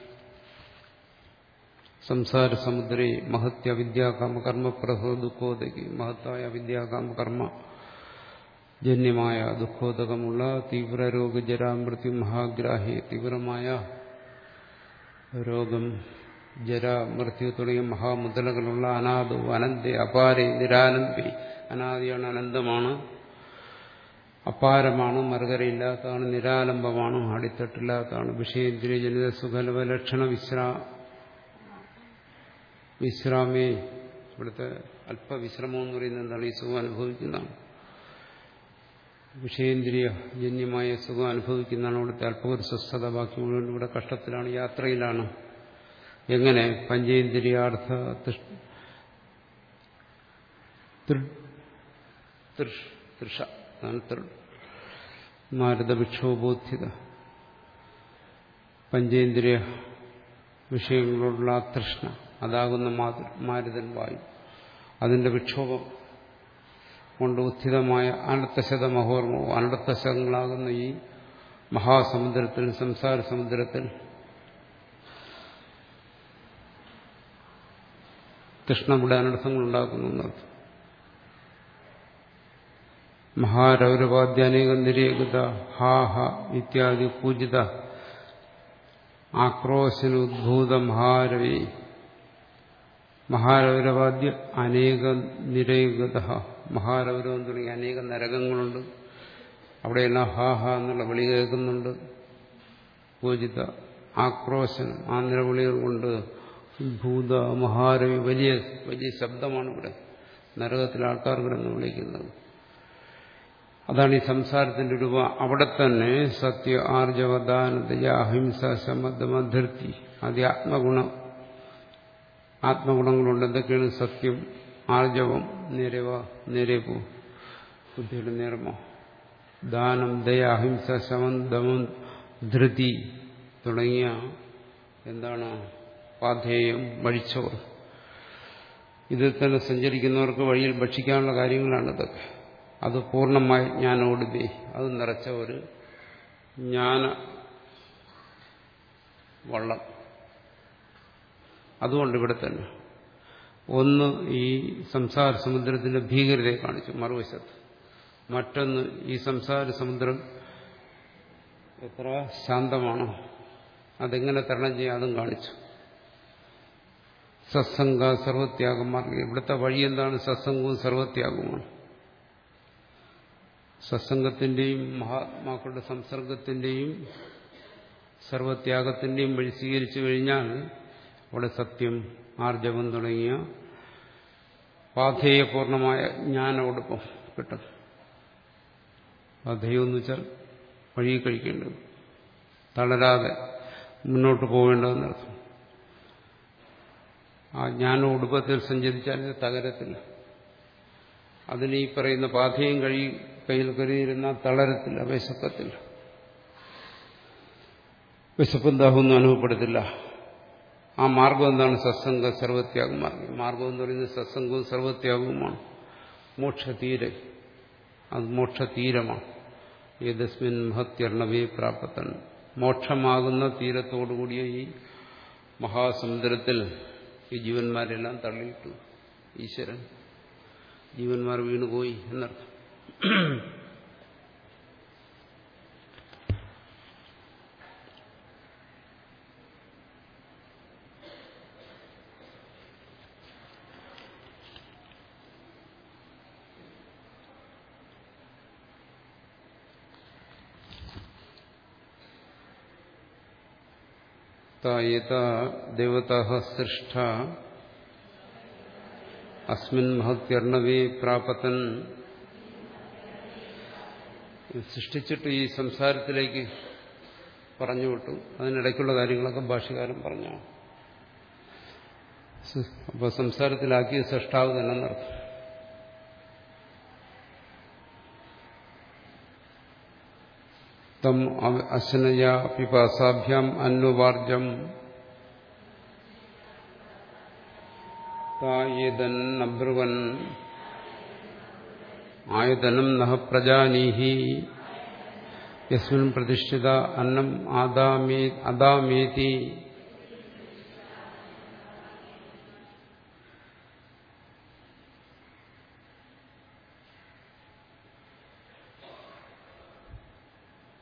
സംസാര സമുദ്രേ മഹത്യ വിദ്യാകാമ കർമ്മ പ്രഹോ ദുഃഖോദകി. മഹത്തായ വിദ്യാകാമ കർമ്മ ജന്യമായ ദുഃഖോദകമുള്ള തീവ്ര രോഗ ജരാമൃത്യു മഹാഗ്രാഹി തീവ്രമായ രോഗം ജര മൃത്യു തുടങ്ങിയ മഹാമുദ്രകളുള്ള അനാഥ അനന്ത അപാരെ നിരാനന്ദി. അനാദിയാണ് അനന്തമാണ്. അപാരമാണ് മറുകരയില്ലാത്തതാണ് നിരാലംബമാണ് അടിത്തട്ടില്ലാത്തതാണ് വിഷയേന്ദ്രിയ ജനിത സുഖലവലക്ഷണ വിശ്രാ വിശ്രാമേ. ഇവിടുത്തെ അല്പവിശ്രമം എന്ന് പറയുന്നത് എന്താണ്? ഈ സുഖം അനുഭവിക്കുന്നതാണ്. വിഷയേന്ദ്രിയ ജന്യമായ സുഖം അനുഭവിക്കുന്നതാണ് ഇവിടുത്തെ അല്പൊരു സ്വസ്ഥത ബാക്കി മുഴുവൻ ഇവിടെ കഷ്ടത്തിലാണ് യാത്രയിലാണ്. എങ്ങനെ? പഞ്ചേന്ദ്രിയാർത്ഥ തൃഷ പഞ്ചേന്ദ്രിയ വിഷയങ്ങളോടുള്ള തൃഷ്ണ. അതാകുന്ന മാരുതൻ വായു. അതിന്റെ വിക്ഷോഭം കൊണ്ട് ഉത്ഥിതമായ അനർത്ഥശത മഹോർമവും അനർത്ഥശതങ്ങളാകുന്ന ഈ മഹാസമുദ്രത്തിൽ സംസാര സമുദ്രത്തിൽ കൃഷ്ണമുടെ അനർത്ഥങ്ങൾ ഉണ്ടാക്കുന്നു മഹാരൗരവാദ്യാനേക നിരേകത ഹാ ഹ ഇത്യാദി പൂജിത ആക്രോശനുദ്ഭൂത മഹാരവി മഹാരൗരവാദ്യ അനേക നിരേകത മഹാരൗരവം തുടങ്ങിയ അനേക നരകങ്ങളുണ്ട്. അവിടെയെല്ലാം ഹാ ഹാ എന്നുള്ള വിളി കേൾക്കുന്നുണ്ട്. പൂജിത ആക്രോശനം ആ നിലവിളികൾ കൊണ്ട് ഭൂത മഹാരവി വലിയ വലിയ ശബ്ദമാണ് ഇവിടെ. നരകത്തിലെ ആൾക്കാർ കിടന്ന് വിളിക്കുന്നത്. അതാണ് ഈ സംസാരത്തിന്റെ രൂപ. അവിടെ തന്നെ സത്യ ആർജവദാനതയ അഹിംസ ശമദമധൃത്തി ആദ്യ ആത്മഗുണം ആത്മഗുണങ്ങളുണ്ട്. എന്തൊക്കെയാണ് സത്യം? ആർജവം നിരവ നേരേപോ ബുദ്ധിയുടെ നേർമ ദാനം ദയ അഹിംസ ശമം ദമം ധൃതി തുടങ്ങിയ എന്താണ് പാധേയം വഴിച്ചവർ. ഇതിൽ തന്നെ സഞ്ചരിക്കുന്നവർക്ക് വഴിയിൽ ഭക്ഷിക്കാനുള്ള കാര്യങ്ങളാണ് ഇതൊക്കെ അത് പൂർണമായി ജ്ഞാനോടുതി അത് നിറച്ച ഒരു ജ്ഞാന വള്ളം. അതുകൊണ്ട് ഇവിടെ തന്നെ. ഒന്ന് ഈ സംസാര സമുദ്രത്തിന്റെ ഭീകരതയെ കാണിച്ചു മറുവശത്ത്. മറ്റൊന്ന് ഈ സംസാര സമുദ്രം എത്ര ശാന്തമാണോ അതെങ്ങനെ തരണം ചെയ്യാം അതും കാണിച്ചു. സത്സംഗ സർവത്യാഗം മാർഗം. ഇവിടുത്തെ വഴി എന്താണ്? സത്സംഗവും സർവത്യാഗവുമാണ്. സത്സംഗത്തിന്റെയും മഹാത്മാക്കളുടെ സംസർഗത്തിന്റെയും സർവത്യാഗത്തിന്റെയും വഴി സ്വീകരിച്ചു കഴിഞ്ഞാൽ അവിടെ സത്യം ആർജവം തുടങ്ങിയ പാധേയപൂർണമായ ജ്ഞാനോടൊപ്പം കിട്ടും പാധേയം എന്ന് വെച്ചാൽ വഴി കഴിക്കേണ്ടത് തളരാതെ മുന്നോട്ട് പോകേണ്ടതെന്നർത്ഥം ആ ജ്ഞാന ഉടുപ്പത്തിൽ സഞ്ചരിച്ചാൽ ഇത് തകരത്തില്ല. അതിന് ഈ പറയുന്ന പാധേയം കഴി കയ്യിൽ കരുതിയിരുന്ന തളരത്തില്ല വിശപ്പത്തില്ല. വിശപ്പും ദാഹമൊന്നും അനുഭവപ്പെടത്തില്ല. ആ മാർഗം എന്താണ്? സത്സംഗ സർവത്യാഗം മാർഗം. മാർഗം എന്ന് പറയുന്നത് സത്സംഗവും സർവത്യാഗവുമാണ്. മോക്ഷതീര. അത് മോക്ഷതീരമാണ്. ഏതസ്മിൻ മഹത്യർണവേ പ്രാപ്തൻ. മോക്ഷമാകുന്ന തീരത്തോടുകൂടിയ ഈ മഹാസമുദ്രത്തിൽ ഈ ജീവന്മാരെല്ലാം തള്ളിയിട്ടു. ഈശ്വരൻ ജീവന്മാർ വീണുപോയി എന്നർത്ഥം. ദേവത സൃഷ്ട അസ്മിൻ മഹത്യർണവേ പ്രാപത്തൻ സൃഷ്ടിച്ചിട്ട് ഈ സംസാരത്തിലേക്ക് പറഞ്ഞു വിട്ടു. അതിനിടയ്ക്കുള്ള കാര്യങ്ങളൊക്കെ ഭാഷകാരൻ പറഞ്ഞു അപ്പോൾ സംസാരത്തിലാക്കിയ സൃഷ്ടാവ് തന്നെ നടത്തും. തം അശനയ പിപാസാഭ്യാം അന്വവാർജം തായേതൻ അബ്രുവൻ ആയതനം നഹ പ്രജാനീഹി യസ്മിൻ പ്രതിഷ്ഠിത അന്നം ആദാമേ അദാമേതി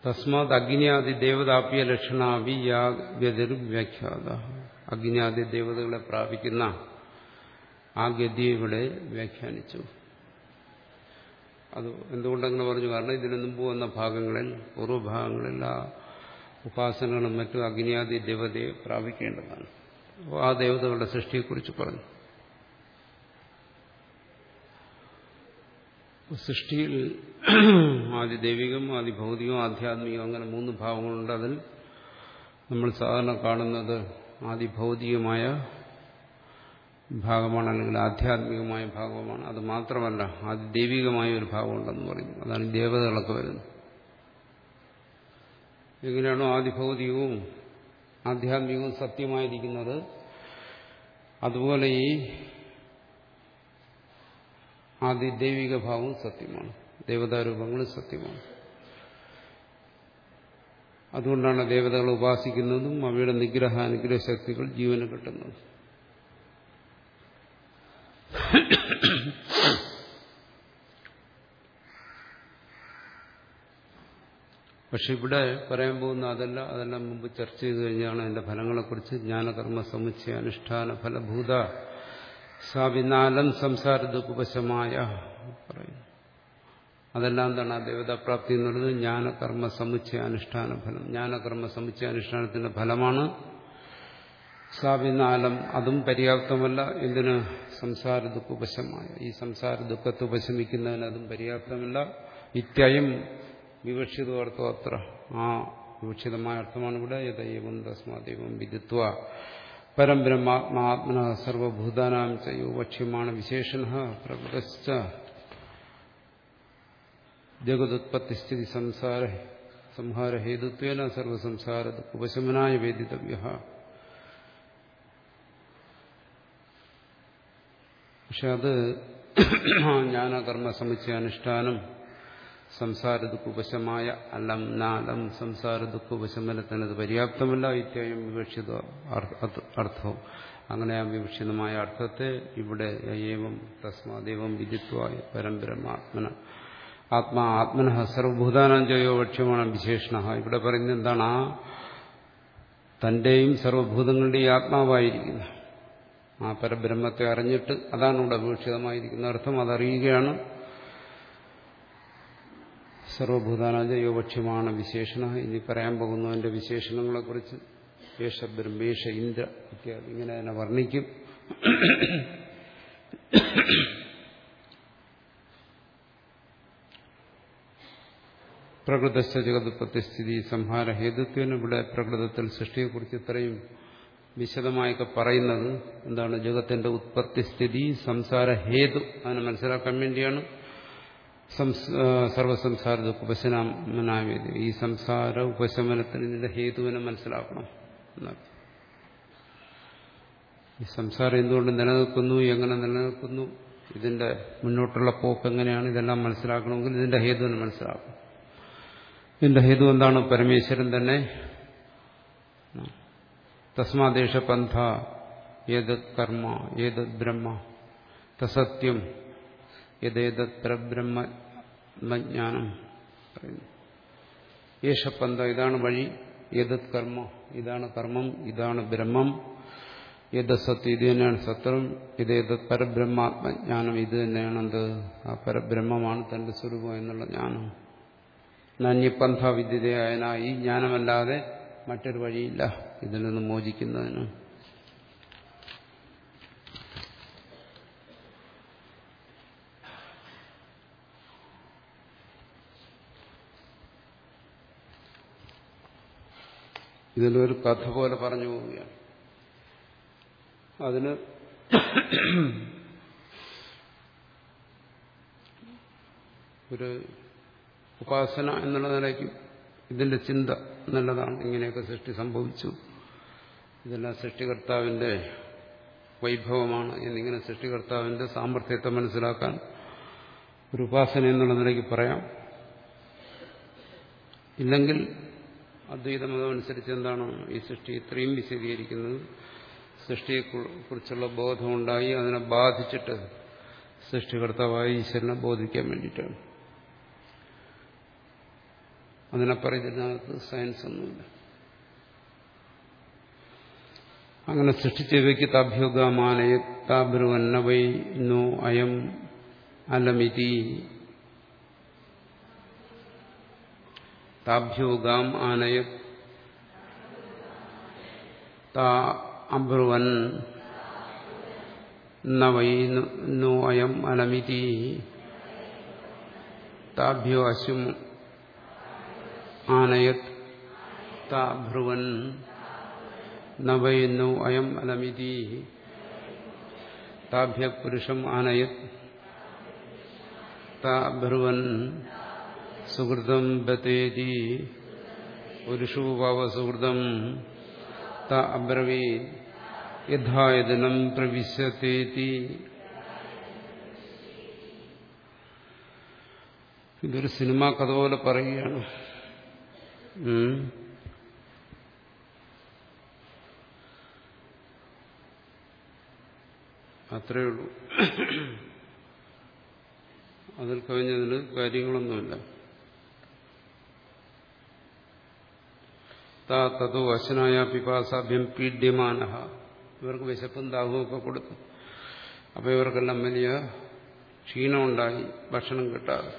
തസ്മാത് അഗ്നിയാദി ദേവതാപ്യ ലക്ഷണാവി യാഗതിർവ്യാഖ്യാത അഗ്നിയാദി ദേവതകളെ പ്രാപിക്കുന്ന ആ ഗതിയെ ഇവിടെ വ്യാഖ്യാനിച്ചു. അത് എന്തുകൊണ്ടങ്ങനെ പറഞ്ഞു? കാരണം ഇതിനു മുമ്പ് വന്ന ഭാഗങ്ങളിൽ പൂർവഭാഗങ്ങളിൽ ആ ഉപാസനകളും മറ്റും അഗ്നിയാദി ദേവതയെ പ്രാപിക്കേണ്ടതാണ്. അപ്പോൾ ആ ദേവതകളുടെ സൃഷ്ടിയെക്കുറിച്ച് പറഞ്ഞു. സൃഷ്ടിയിൽ ആദ്യ ദൈവികം ആദ്യ ഭൗതികം ആധ്യാത്മികം അങ്ങനെ മൂന്ന് ഭാവങ്ങളുണ്ട്. അതിൽ നമ്മൾ സാധാരണ കാണുന്നത് ആദ്യ ഭൗതികമായ ഭാഗമാണ് അല്ലെങ്കിൽ ആധ്യാത്മികമായ ഭാഗമാണ്. അത് മാത്രമല്ല ആദ്യ ദൈവികമായ ഒരു ഭാഗമുണ്ടെന്ന് പറയും അതാണ് ദേവതകളൊക്കെ വരുന്നത്. എങ്ങനെയാണോ ആദ്യ ഭൗതികവും ആധ്യാത്മികവും സത്യമായിരിക്കുന്നത്. അതുപോലെ ഈ ആദി ദൈവിക ഭാവവും സത്യമാണ്. ദേവതാരൂപങ്ങളും സത്യമാണ്. അതുകൊണ്ടാണ് ദേവതകളെ ഉപാസിക്കുന്നതും അവയുടെ നിഗ്രഹ അനുഗ്രഹ ശക്തികൾ ജീവന് കിട്ടുന്നതും. പക്ഷെ ഇവിടെ പറയാൻ പോകുന്ന അതല്ല അതെല്ലാം മുമ്പ് ചർച്ച ചെയ്തു കഴിഞ്ഞാണ് അതിന്റെ ഫലങ്ങളെക്കുറിച്ച്. ജ്ഞാനകർമ്മ സമുച്ചയ അനുഷ്ഠാന ഫലഭൂത സാവിനാലം സംസാര ദുഃഖവശമായ പറയുന്നു. അതെല്ലാം എന്താണ് ആ ദേവതാപ്രാപ്തി എന്നുള്ളത് ജ്ഞാനകർമ്മ സമുച്ചയ അനുഷ്ഠാന ഫലം. ജ്ഞാനകർമ്മ സമുച്ചയ അനുഷ്ഠാനത്തിന്റെ ഫലമാണ് സാവിനാലം അതും പര്യാപ്തമല്ല. എന്തിന്? സംസാര ദുഃഖുപശമായ ഈ സംസാര ദുഃഖത്തെ ഉപശമിക്കുന്നതിന് അതും പര്യാപ്തമല്ല. ഇത്യയം വിവക്ഷിതോർത്ഥം അത്ര. ആ വിവക്ഷിതമായ അർത്ഥമാണ് ഇവിടെ യഥൈവം തസ്മാദേവം വിദിത്വ. പരം ബ്രഹ്മാത്മാത്മന സർവഭൂതാനാം ചയോ വക്ഷ്യമാണ് വിശേഷണ പ്രകൃതശ്ച ജഗതുത്പത്തിസ്ഥിതി സംസാര സംഹാര ഹേതുത്വേന സർവസംസാര ഉപശമനായ വേദിതവ്യ പക്ഷെ അത് ജ്ഞാനകർമ്മ സമുച്ചയ അനുഷ്ഠാനം സംസാര ദുഃഖുപശമായ അലം നാലം സംസാര ദുഃഖുപശമനത്തിന് അത് പര്യാപ്തമല്ല ഇത്യം വിവക്ഷിത അർത്ഥവും. അങ്ങനെ ആ വിവക്ഷിതമായ അർത്ഥത്തെ ഇവിടെ ഏവം തസ്മാദേവം വിദിത്വായ പരമ്പരമാത്മന ആത്മാ ആത്മന സർവഭൂതാനാഞ്ചയോ വക്ഷ്യമാണ് വിശേഷണ. ഇവിടെ പറയുന്നത് എന്താണ്? ആ തന്റെയും സർവഭൂതങ്ങളുടെയും ആത്മാവായിരിക്കുന്നു. ആ പരബ്രഹ്മത്തെ അറിഞ്ഞിട്ട് അതാണ് ഇവിടെ വീക്ഷിതമായിരിക്കുന്ന അർത്ഥം. അതറിയുകയാണ് സർവഭൂതാനാജ യോപക്ഷ്യമാണ് വിശേഷണ. ഇനി പറയാൻ പോകുന്നതിന്റെ വിശേഷണങ്ങളെക്കുറിച്ച് യേശ ബ്രഹ്മേഷ ഇന്ദ്ര ഇത്യാദി ഇങ്ങനെ തന്നെ വർണിക്കും. പ്രകൃതസ്ഥ ജഗതുപത്തി സ്ഥിതി സംഹാര ഹേതുത്വന് ഇവിടെ പ്രകൃതത്തിൽ സൃഷ്ടിയെക്കുറിച്ച് ഇത്രയും വിശദമായൊക്കെ പറയുന്നത് എന്താണ്? ജഗത്തിന്റെ ഉത്പത്തി സ്ഥിതി സംസാര ഹേതു. അതിനെ മനസ്സിലാക്കാൻ വേണ്ടിയാണ്. സർവസംസാര ഉപശമനാവേദി ഈ സംസാര ഉപശമനത്തിന് ഇതിന്റെ ഹേതുവിനെ മനസ്സിലാക്കണം. ഈ സംസാരം എന്തുകൊണ്ട് നിലനിൽക്കുന്നു എങ്ങനെ നിലനിൽക്കുന്നു ഇതിന്റെ മുന്നോട്ടുള്ള പോക്ക് എങ്ങനെയാണ് ഇതെല്ലാം മനസ്സിലാക്കണമെങ്കിൽ ഇതിന്റെ ഹേതുവിനെ മനസ്സിലാക്കണം. ഇതിന്റെ ഹേതു എന്താണ്? പരമേശ്വരൻ തന്നെ. തസ്മാദേശ പന്ഥ ഏത് കർമ്മ ഏത് ബ്രഹ്മ തസത്യം യഥേതത് ബ്രഹ്മജ്ഞാനം പറയുന്നു. ഇതാണ് വഴി. യഥത് കർമ്മ ഇതാണ് കർമ്മം ഇതാണ് ബ്രഹ്മം. യഥ സത്യം ഇത് തന്നെയാണ് സത്യം ഇതേതത് പരബ്രഹ്മാത്മജ്ഞാനം ഇത് തന്നെയാണ് എന്ത് ആ പരബ്രഹ്മമാണ് തന്റെ സ്വരൂപം എന്നുള്ള ജ്ഞാനം. നന്യപന്ഥ വിദ്യതയായന ഈ ജ്ഞാനമല്ലാതെ മറ്റൊരു വഴിയില്ല ഇതിൽ നിന്ന് മോചിക്കുന്നതിന്. ഇതിലൊരു കഥ പോലെ പറഞ്ഞു പോവുകയാണ്. അതിന് ഒരു ഉപാസന എന്നുള്ള നിലയ്ക്ക് ഇതിന്റെ ചിന്ത നല്ലതാണ് ഇങ്ങനെയൊക്കെ സൃഷ്ടി സംഭവിച്ചു. ഇതെല്ലാം സൃഷ്ടികർത്താവിന്റെ വൈഭവമാണ് എന്നിങ്ങനെ സൃഷ്ടികർത്താവിന്റെ സാമർഥ്യത്തെ മനസ്സിലാക്കാൻ ഒരു ഉപാസന എന്നുള്ള നിലയ്ക്ക് പറയാം. ഇല്ലെങ്കിൽ അദ്വൈതമതമനുസരിച്ച് എന്താണ് ഈ സൃഷ്ടി ഇത്രയും വിശദീകരിക്കുന്നത്? സൃഷ്ടിയെക്കുറിച്ചുള്ള ബോധമുണ്ടായി അതിനെ ബാധിച്ചിട്ട് സൃഷ്ടികർത്താവായ ഈശ്വരനെ ബോധിക്കാൻ വേണ്ടിയിട്ടാണ്. അതിനെ പറയുന്നതിനകത്ത് സയൻസ് ഒന്നുമില്ല. അങ്ങനെ സൃഷ്ടിച്ചവയ്ക്ക് താഭ്യോഗമാനയ താബ്രുവന്നവൈ നോ അയം അലമിതി താഭ്യോഗാം ആനയ താ അബ്രുവൻ. നവൈ നോ അയം അലമിതി താഭ്യോ അശ്വം ആനയത് താഭ്രുവൻ നവൈന്നു അയം അലമിതി താഭ്യ പുരുഷം ആനയത് താഭ്രുവൻ സുഹൃതം ബതേതി പുരുഷോഭാവ സുഹൃതം ത അബ്രവീ യഥായതനം പ്രവിശ്യത്തേതി. ഇതൊരു സിനിമാ കഥ പോലെ പറയുകയാണ്. അത്രയേ ഉള്ളൂ. അതിൽ കവിഞ്ഞതിന് കാര്യങ്ങളൊന്നുമില്ല. തതോ അശനായ പിപാസാഭ്യം പീഡ്യമാന ഇവർക്ക് വിശപ്പും ദാഹവും ഒക്കെ കൊടുത്തു. അപ്പോൾ ഇവർക്കെല്ലാം വലിയ ക്ഷീണമുണ്ടായി ഭക്ഷണം കിട്ടാതെ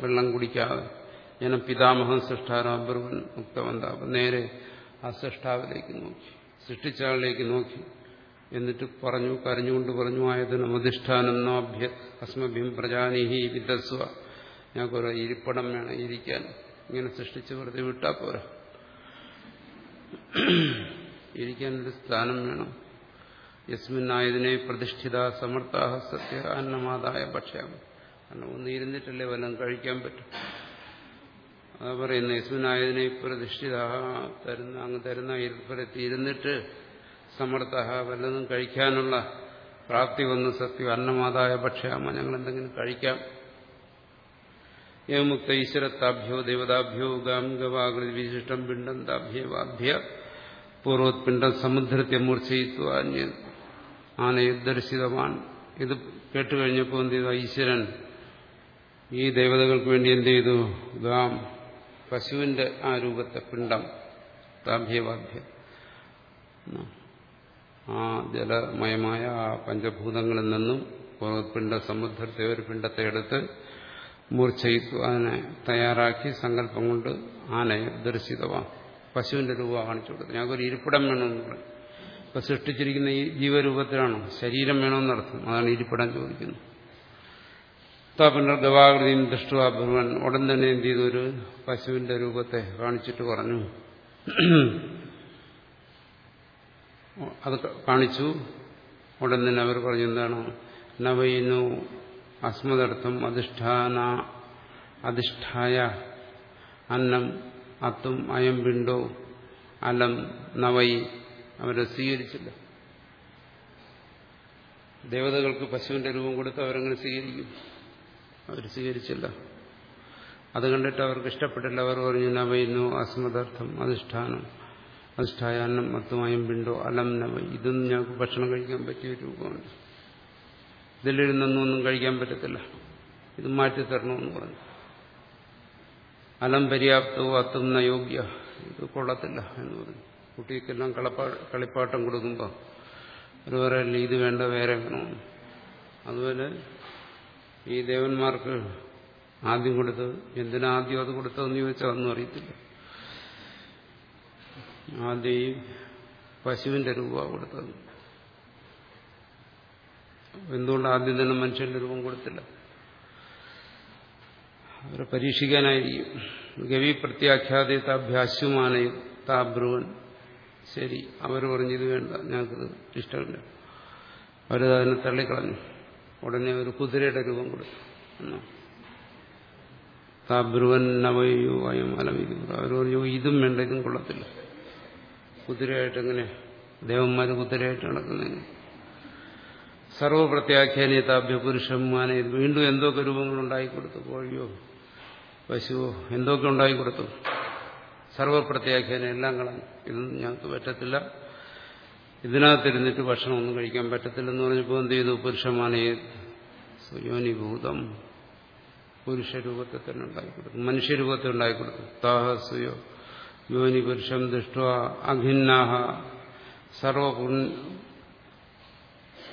വെള്ളം കുടിക്കാതെ. ഞാൻ പിതാമഹൻ സൃഷ്ടാരാബ്രുവൻ മുക്തവന്ത അപ്പം നേരെ ആ സൃഷ്ടാവിലേക്ക് നോക്കി സൃഷ്ടിച്ച ആളിലേക്ക് നോക്കി. എന്നിട്ട് പറഞ്ഞു കരഞ്ഞുകൊണ്ട് പറഞ്ഞു ആയതിനും അധിഷ്ഠാനം നോഭ്യ അസ്മഭ്യം പ്രജാനിഹി വിദസ്വ. ഞങ്ങൾക്കൊരു ഇരിപ്പിടം വേണം ഇരിക്കാൻ. ഇങ്ങനെ സൃഷ്ടിച്ച് വെറുതെ വിട്ടാൽ പോരാ. ഇരിക്കാനൊരു സ്ഥാനം വേണം. യസ്മിന്നായതിനെ പ്രതിഷ്ഠിത സമർത്ഥ സത്യ അന്നമാതായ ഭക്ഷ്യം. കാരണം ഒന്ന് ഇരുന്നിട്ടല്ലേ വല്ലതും കഴിക്കാൻ പറ്റും. അതാ പറയുന്ന യസ്മിനായതിനെ പ്രതിഷ്ഠിത തരുന്ന അങ്ങ് തരുന്ന ഇരിപ്പരത്തി ഇരുന്നിട്ട് സമർത്ഥ വല്ലതും കഴിക്കാനുള്ള പ്രാപ്തി വന്ന് സത്യം അന്നമാതായ ഭക്ഷ്യാമ ഞങ്ങൾ എന്തെങ്കിലും കഴിക്കാം. ഏമുക്ത ഈശ്വരത്താഭ്യോ ദേവതാഭ്യോ ഗാം ഗവാകൃതി വിശിഷ്ടം പിണ്ടം താഭ്യവാഭ്യ പൂർവോത്പിണ്ടം സമുദ്രത്തെ മൂർച്ഛയിത്വ അന്യ ദർശിതവാൻ ഇത് കേട്ടുകഴിഞ്ഞപ്പോൾ എന്ത് ചെയ്തു? ഈശ്വരൻ ഈ ദേവതകൾക്ക് വേണ്ടി എന്ത് ചെയ്തു? ഗാം പശുവിന്റെ ആ രൂപത്തെ പിണ്ടം താഭ്യവാഭ്യ ആ ജലമയമായ ആ പഞ്ചഭൂതങ്ങളിൽ നിന്നും പിണ്ട സമുദ്രത്തെ ഒരു പിണ്ടത്തെ എടുത്ത് മൂർച്ഛയിത്തു അതിനെ തയ്യാറാക്കി സങ്കല്പം കൊണ്ട് ആനയെ ദർശിതമാണ് പശുവിന്റെ രൂപം കാണിച്ചു കൊടുത്തു. ഞങ്ങൾക്കൊരു ഇരിപ്പിടം വേണമെന്ന് പറയും ഇപ്പൊ സൃഷ്ടിച്ചിരിക്കുന്ന ഈ ജീവരൂപത്തിലാണ് ശരീരം വേണമെന്നർത്ഥം. അതാണ് ഇരിപ്പിടം ചോദിക്കുന്നത്. പുനർഗവാകൃതിയും ദൃഷ്ടുവാഭവൻ ഉടൻ തന്നെ എന്ത് ചെയ്തു? ഒരു പശുവിന്റെ രൂപത്തെ കാണിച്ചിട്ട് പറഞ്ഞു. അത് കാണിച്ചു. ഉടൻ തന്നെ അവർ പറഞ്ഞു എന്താണ്? നവയിനു അസ്മദർത്ഥം അധിഷ്ഠാന അധിഷ്ഠായ. അന്നം അത്തും അയം പിണ്ടോ അലം നവൈ അവരെ സ്വീകരിച്ചില്ല. ദേവതകൾക്ക് പശുവിന്റെ രൂപം കൊടുത്ത് അവരങ്ങനെ സ്വീകരിക്കും. അവർ സ്വീകരിച്ചില്ല. അത് കണ്ടിട്ട് അവർക്ക് ഇഷ്ടപ്പെട്ടില്ല. അവർ പറഞ്ഞു നവയുന്നു അസ്മദർത്ഥം അധിഷ്ഠാനം. അന്നം അത്തുമായും പിണ്ടോ അലം നവ. ഇതൊന്നും ഞങ്ങൾക്ക് ഭക്ഷണം കഴിക്കാൻ പറ്റിയ രൂപമാണ് ഇതിലിരുന്നൊന്നും കഴിക്കാൻ പറ്റത്തില്ല. ഇത് മാറ്റി മാറ്റിത്തരണമെന്ന് പറഞ്ഞു. അലം പര്യാപ്തവും അത്തുന്ന യോഗ്യ. ഇത് കൊള്ളത്തില്ല എന്ന് പറഞ്ഞു. കുട്ടിക്കെല്ലാം കളപ്പാ കളിപ്പാട്ടം കൊടുക്കുമ്പോൾ ഒരു പറയല്ലേ ഇത് വേണ്ട വേറെ വേണമെന്ന് അതുപോലെ ഈ ദേവന്മാർക്ക് ആദ്യം കൊടുത്തത് എന്തിനാ ആദ്യം അത് കൊടുത്തതെന്ന് ചോദിച്ചാൽ ഒന്നും അറിയത്തില്ല. ആദ്യം ഈ പശുവിന്റെ രൂപ കൊടുത്തത്. എന്തുകൊണ്ട് ആദ്യം തന്നെ മനുഷ്യന്റെ രൂപം കൊടുത്തില്ല? അവരെ പരീക്ഷിക്കാനായിരിക്കും. ഗവി പ്രത്യാഖ്യാതിത്താഭ്യാസ്യമാന താബ്രുവൻ ശരി അവർ പറഞ്ഞത് വേണ്ട ഞങ്ങൾക്കത് ഇഷ്ടമില്ല. അവരത് അതിനെ തള്ളിക്കളഞ്ഞു. ഉടനെ ഒരു കുതിരയുടെ രൂപം കൊടുത്തു. എന്നോ? താബ്രുവൻ നവയോ വയം അലമിക്കും അവർ പറഞ്ഞു ഇതും വേണ്ട ഇതും കൊള്ളത്തില്ല. കുതിരയായിട്ട് എങ്ങനെ ദേവന്മാർ കുതിരയായിട്ട് നടക്കുന്നതിന് സർവപ്രത്യാഖ്യാനീയതാഭ്യ പുരുഷന്മാനെ വീണ്ടും എന്തൊക്കെ രൂപങ്ങൾ ഉണ്ടായിക്കൊടുത്തു കോഴിയോ പശുവോ എന്തൊക്കെ ഉണ്ടായിക്കൊടുത്തു? സർവപ്രത്യാഖ്യാനം എല്ലാം കളഞ്ഞു. ഇതൊന്നും ഞങ്ങൾക്ക് പറ്റത്തില്ല. ഇതിനകത്തിരുന്നിട്ട് ഭക്ഷണമൊന്നും കഴിക്കാൻ പറ്റത്തില്ലെന്ന് പറഞ്ഞപ്പോൾ എന്ത് ചെയ്തു? പുരുഷമാനയെ സുയോനിഭൂതം പുരുഷരൂപത്തെ തന്നെ ഉണ്ടായിക്കൊടുത്തു. മനുഷ്യരൂപത്തെ ഉണ്ടായിക്കൊടുത്തു. താഹസുയോ യോനി പുരുഷം ദൃഷ്ട അഭിന്നാഹ സർവപുൺ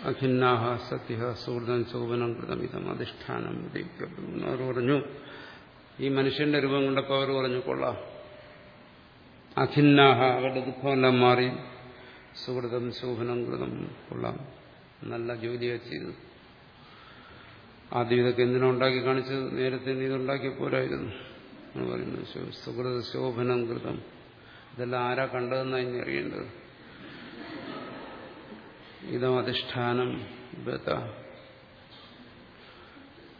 അഖിന്നാഹ സത്യ സുഹൃതം ശോഭനം കൃതമിതം അധിഷ്ഠാനം ഉദയിക്കപ്പെടുന്നു അവർ പറഞ്ഞു. ഈ മനുഷ്യന്റെ രൂപം കൊണ്ടപ്പോൾ അവർ പറഞ്ഞു കൊള്ളാം. അഖിന്നാഹ അവരുടെ ദുഃഖമെല്ലാം മാറി. സുഹൃതം ശോഭനം കൃതം കൊള്ളാം. നല്ല ജോലിയാ ചെയ്തു ആദ്യം ഇതൊക്കെ എന്തിനാ ഉണ്ടാക്കി കാണിച്ചത്? നേരത്തെ ഇതുണ്ടാക്കിയ പോരായിരുന്നു. എന്ന് പറയുന്നു സുഹൃത ശോഭനം കൃതം. ഇതെല്ലാം ആരാ കണ്ടതെന്നാണ് ഇനി അറിയേണ്ടത്? ഇതം അധിഷ്ഠാനം ബത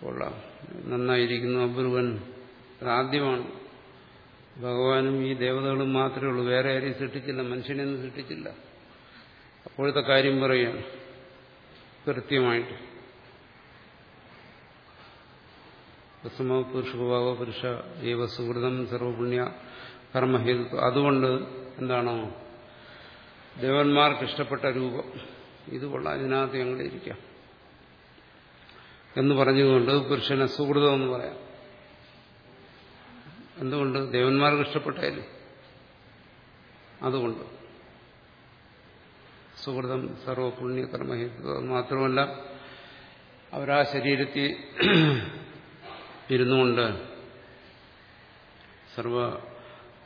കൊള്ളാം നന്നായിരിക്കുന്നു അപൂർവൻ ആദ്യമാണ്. ഭഗവാനും ഈ ദേവതകളും മാത്രമേ ഉള്ളൂ. വേറെ ആരെയും സൃഷ്ടിച്ചില്ല മനുഷ്യനെയൊന്നും സൃഷ്ടിച്ചില്ല. അപ്പോഴത്തെ കാര്യം പറയുകയാണ് കൃത്യമായിട്ട്. പുരുഷഭാവ പുരുഷ ഏവ സുഹൃതം സർവപുണ്യ കർമ്മഹേതു. അതുകൊണ്ട് എന്താണോ? ദേവന്മാർക്ക് ഇഷ്ടപ്പെട്ട രൂപം. ഇത് കൊള്ളാം ഇതിനകത്ത് ഞങ്ങൾ ഇരിക്കാം. എന്ന് പറഞ്ഞുകൊണ്ട് പുരുഷനെ സുഹൃതം എന്ന് പറയാം. എന്തുകൊണ്ട്? ദേവന്മാർക്ക് ഇഷ്ടപ്പെട്ടാലും അതുകൊണ്ട്. സുഹൃതം സർവപുണ്യ കർമ്മഹേതു അത് മാത്രമല്ല അവരാ ശരീരത്തിൽ ഇരുന്നുകൊണ്ട് സർവ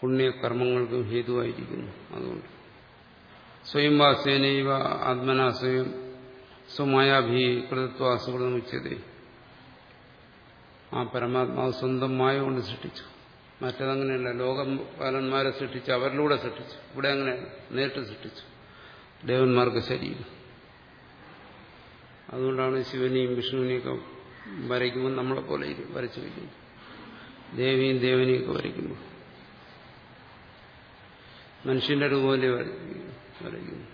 പുണ്യകർമ്മങ്ങൾക്കും ഹേതുവായിരിക്കുന്നു. അതുകൊണ്ട്. സ്വയം വാസേനൈവ ആത്മന സ്വയം സ്വമായാഭി കൃതത്വ സുഹൃതം ഉച്ചതേ. ആ പരമാത്മാവ് സ്വന്തം മായ കൊണ്ട് സൃഷ്ടിച്ചു. മറ്റതങ്ങനെയല്ല ലോകം ബാലന്മാരെ സൃഷ്ടിച്ചു അവരിലൂടെ സൃഷ്ടിച്ചു. ഇവിടെ അങ്ങനെ നേരിട്ട് സൃഷ്ടിച്ചു. ദേവന്മാർക്ക് ശരീരം. അതുകൊണ്ടാണ് ശിവനെയും വിഷ്ണുവിനെയൊക്കെ വരയ്ക്കുമ്പോൾ നമ്മളെ പോലെ വരച്ചു വയ്ക്കുന്നത് ദേവിയും ദേവനെയൊക്കെ വരയ്ക്കുമ്പോൾ. മനുഷ്യന്റെ രൂപമല്ലേ വരയ്ക്കുന്നു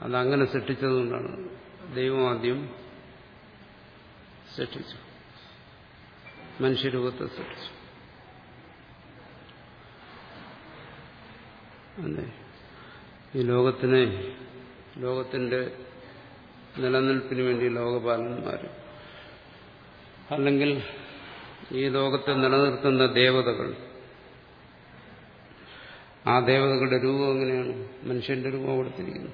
അതങ്ങനെ സൃഷ്ടിച്ചതുകൊണ്ടാണ് ദൈവം ആദ്യം സൃഷ്ടിച്ചു മനുഷ്യരൂപത്തെ സൃഷ്ടിച്ചു. അല്ലേ ഈ ലോകത്തിനെ ലോകത്തിന്റെ നിലനിൽപ്പിന് വേണ്ടി ലോകപാലന്മാർ അല്ലെങ്കിൽ ഈ ലോകത്തെ നിലനിർത്തുന്ന ദേവതകൾ ആ ദേവതകളുടെ രൂപം എങ്ങനെയാണ്? മനുഷ്യന്റെ രൂപം കൊടുത്തിരിക്കുന്നു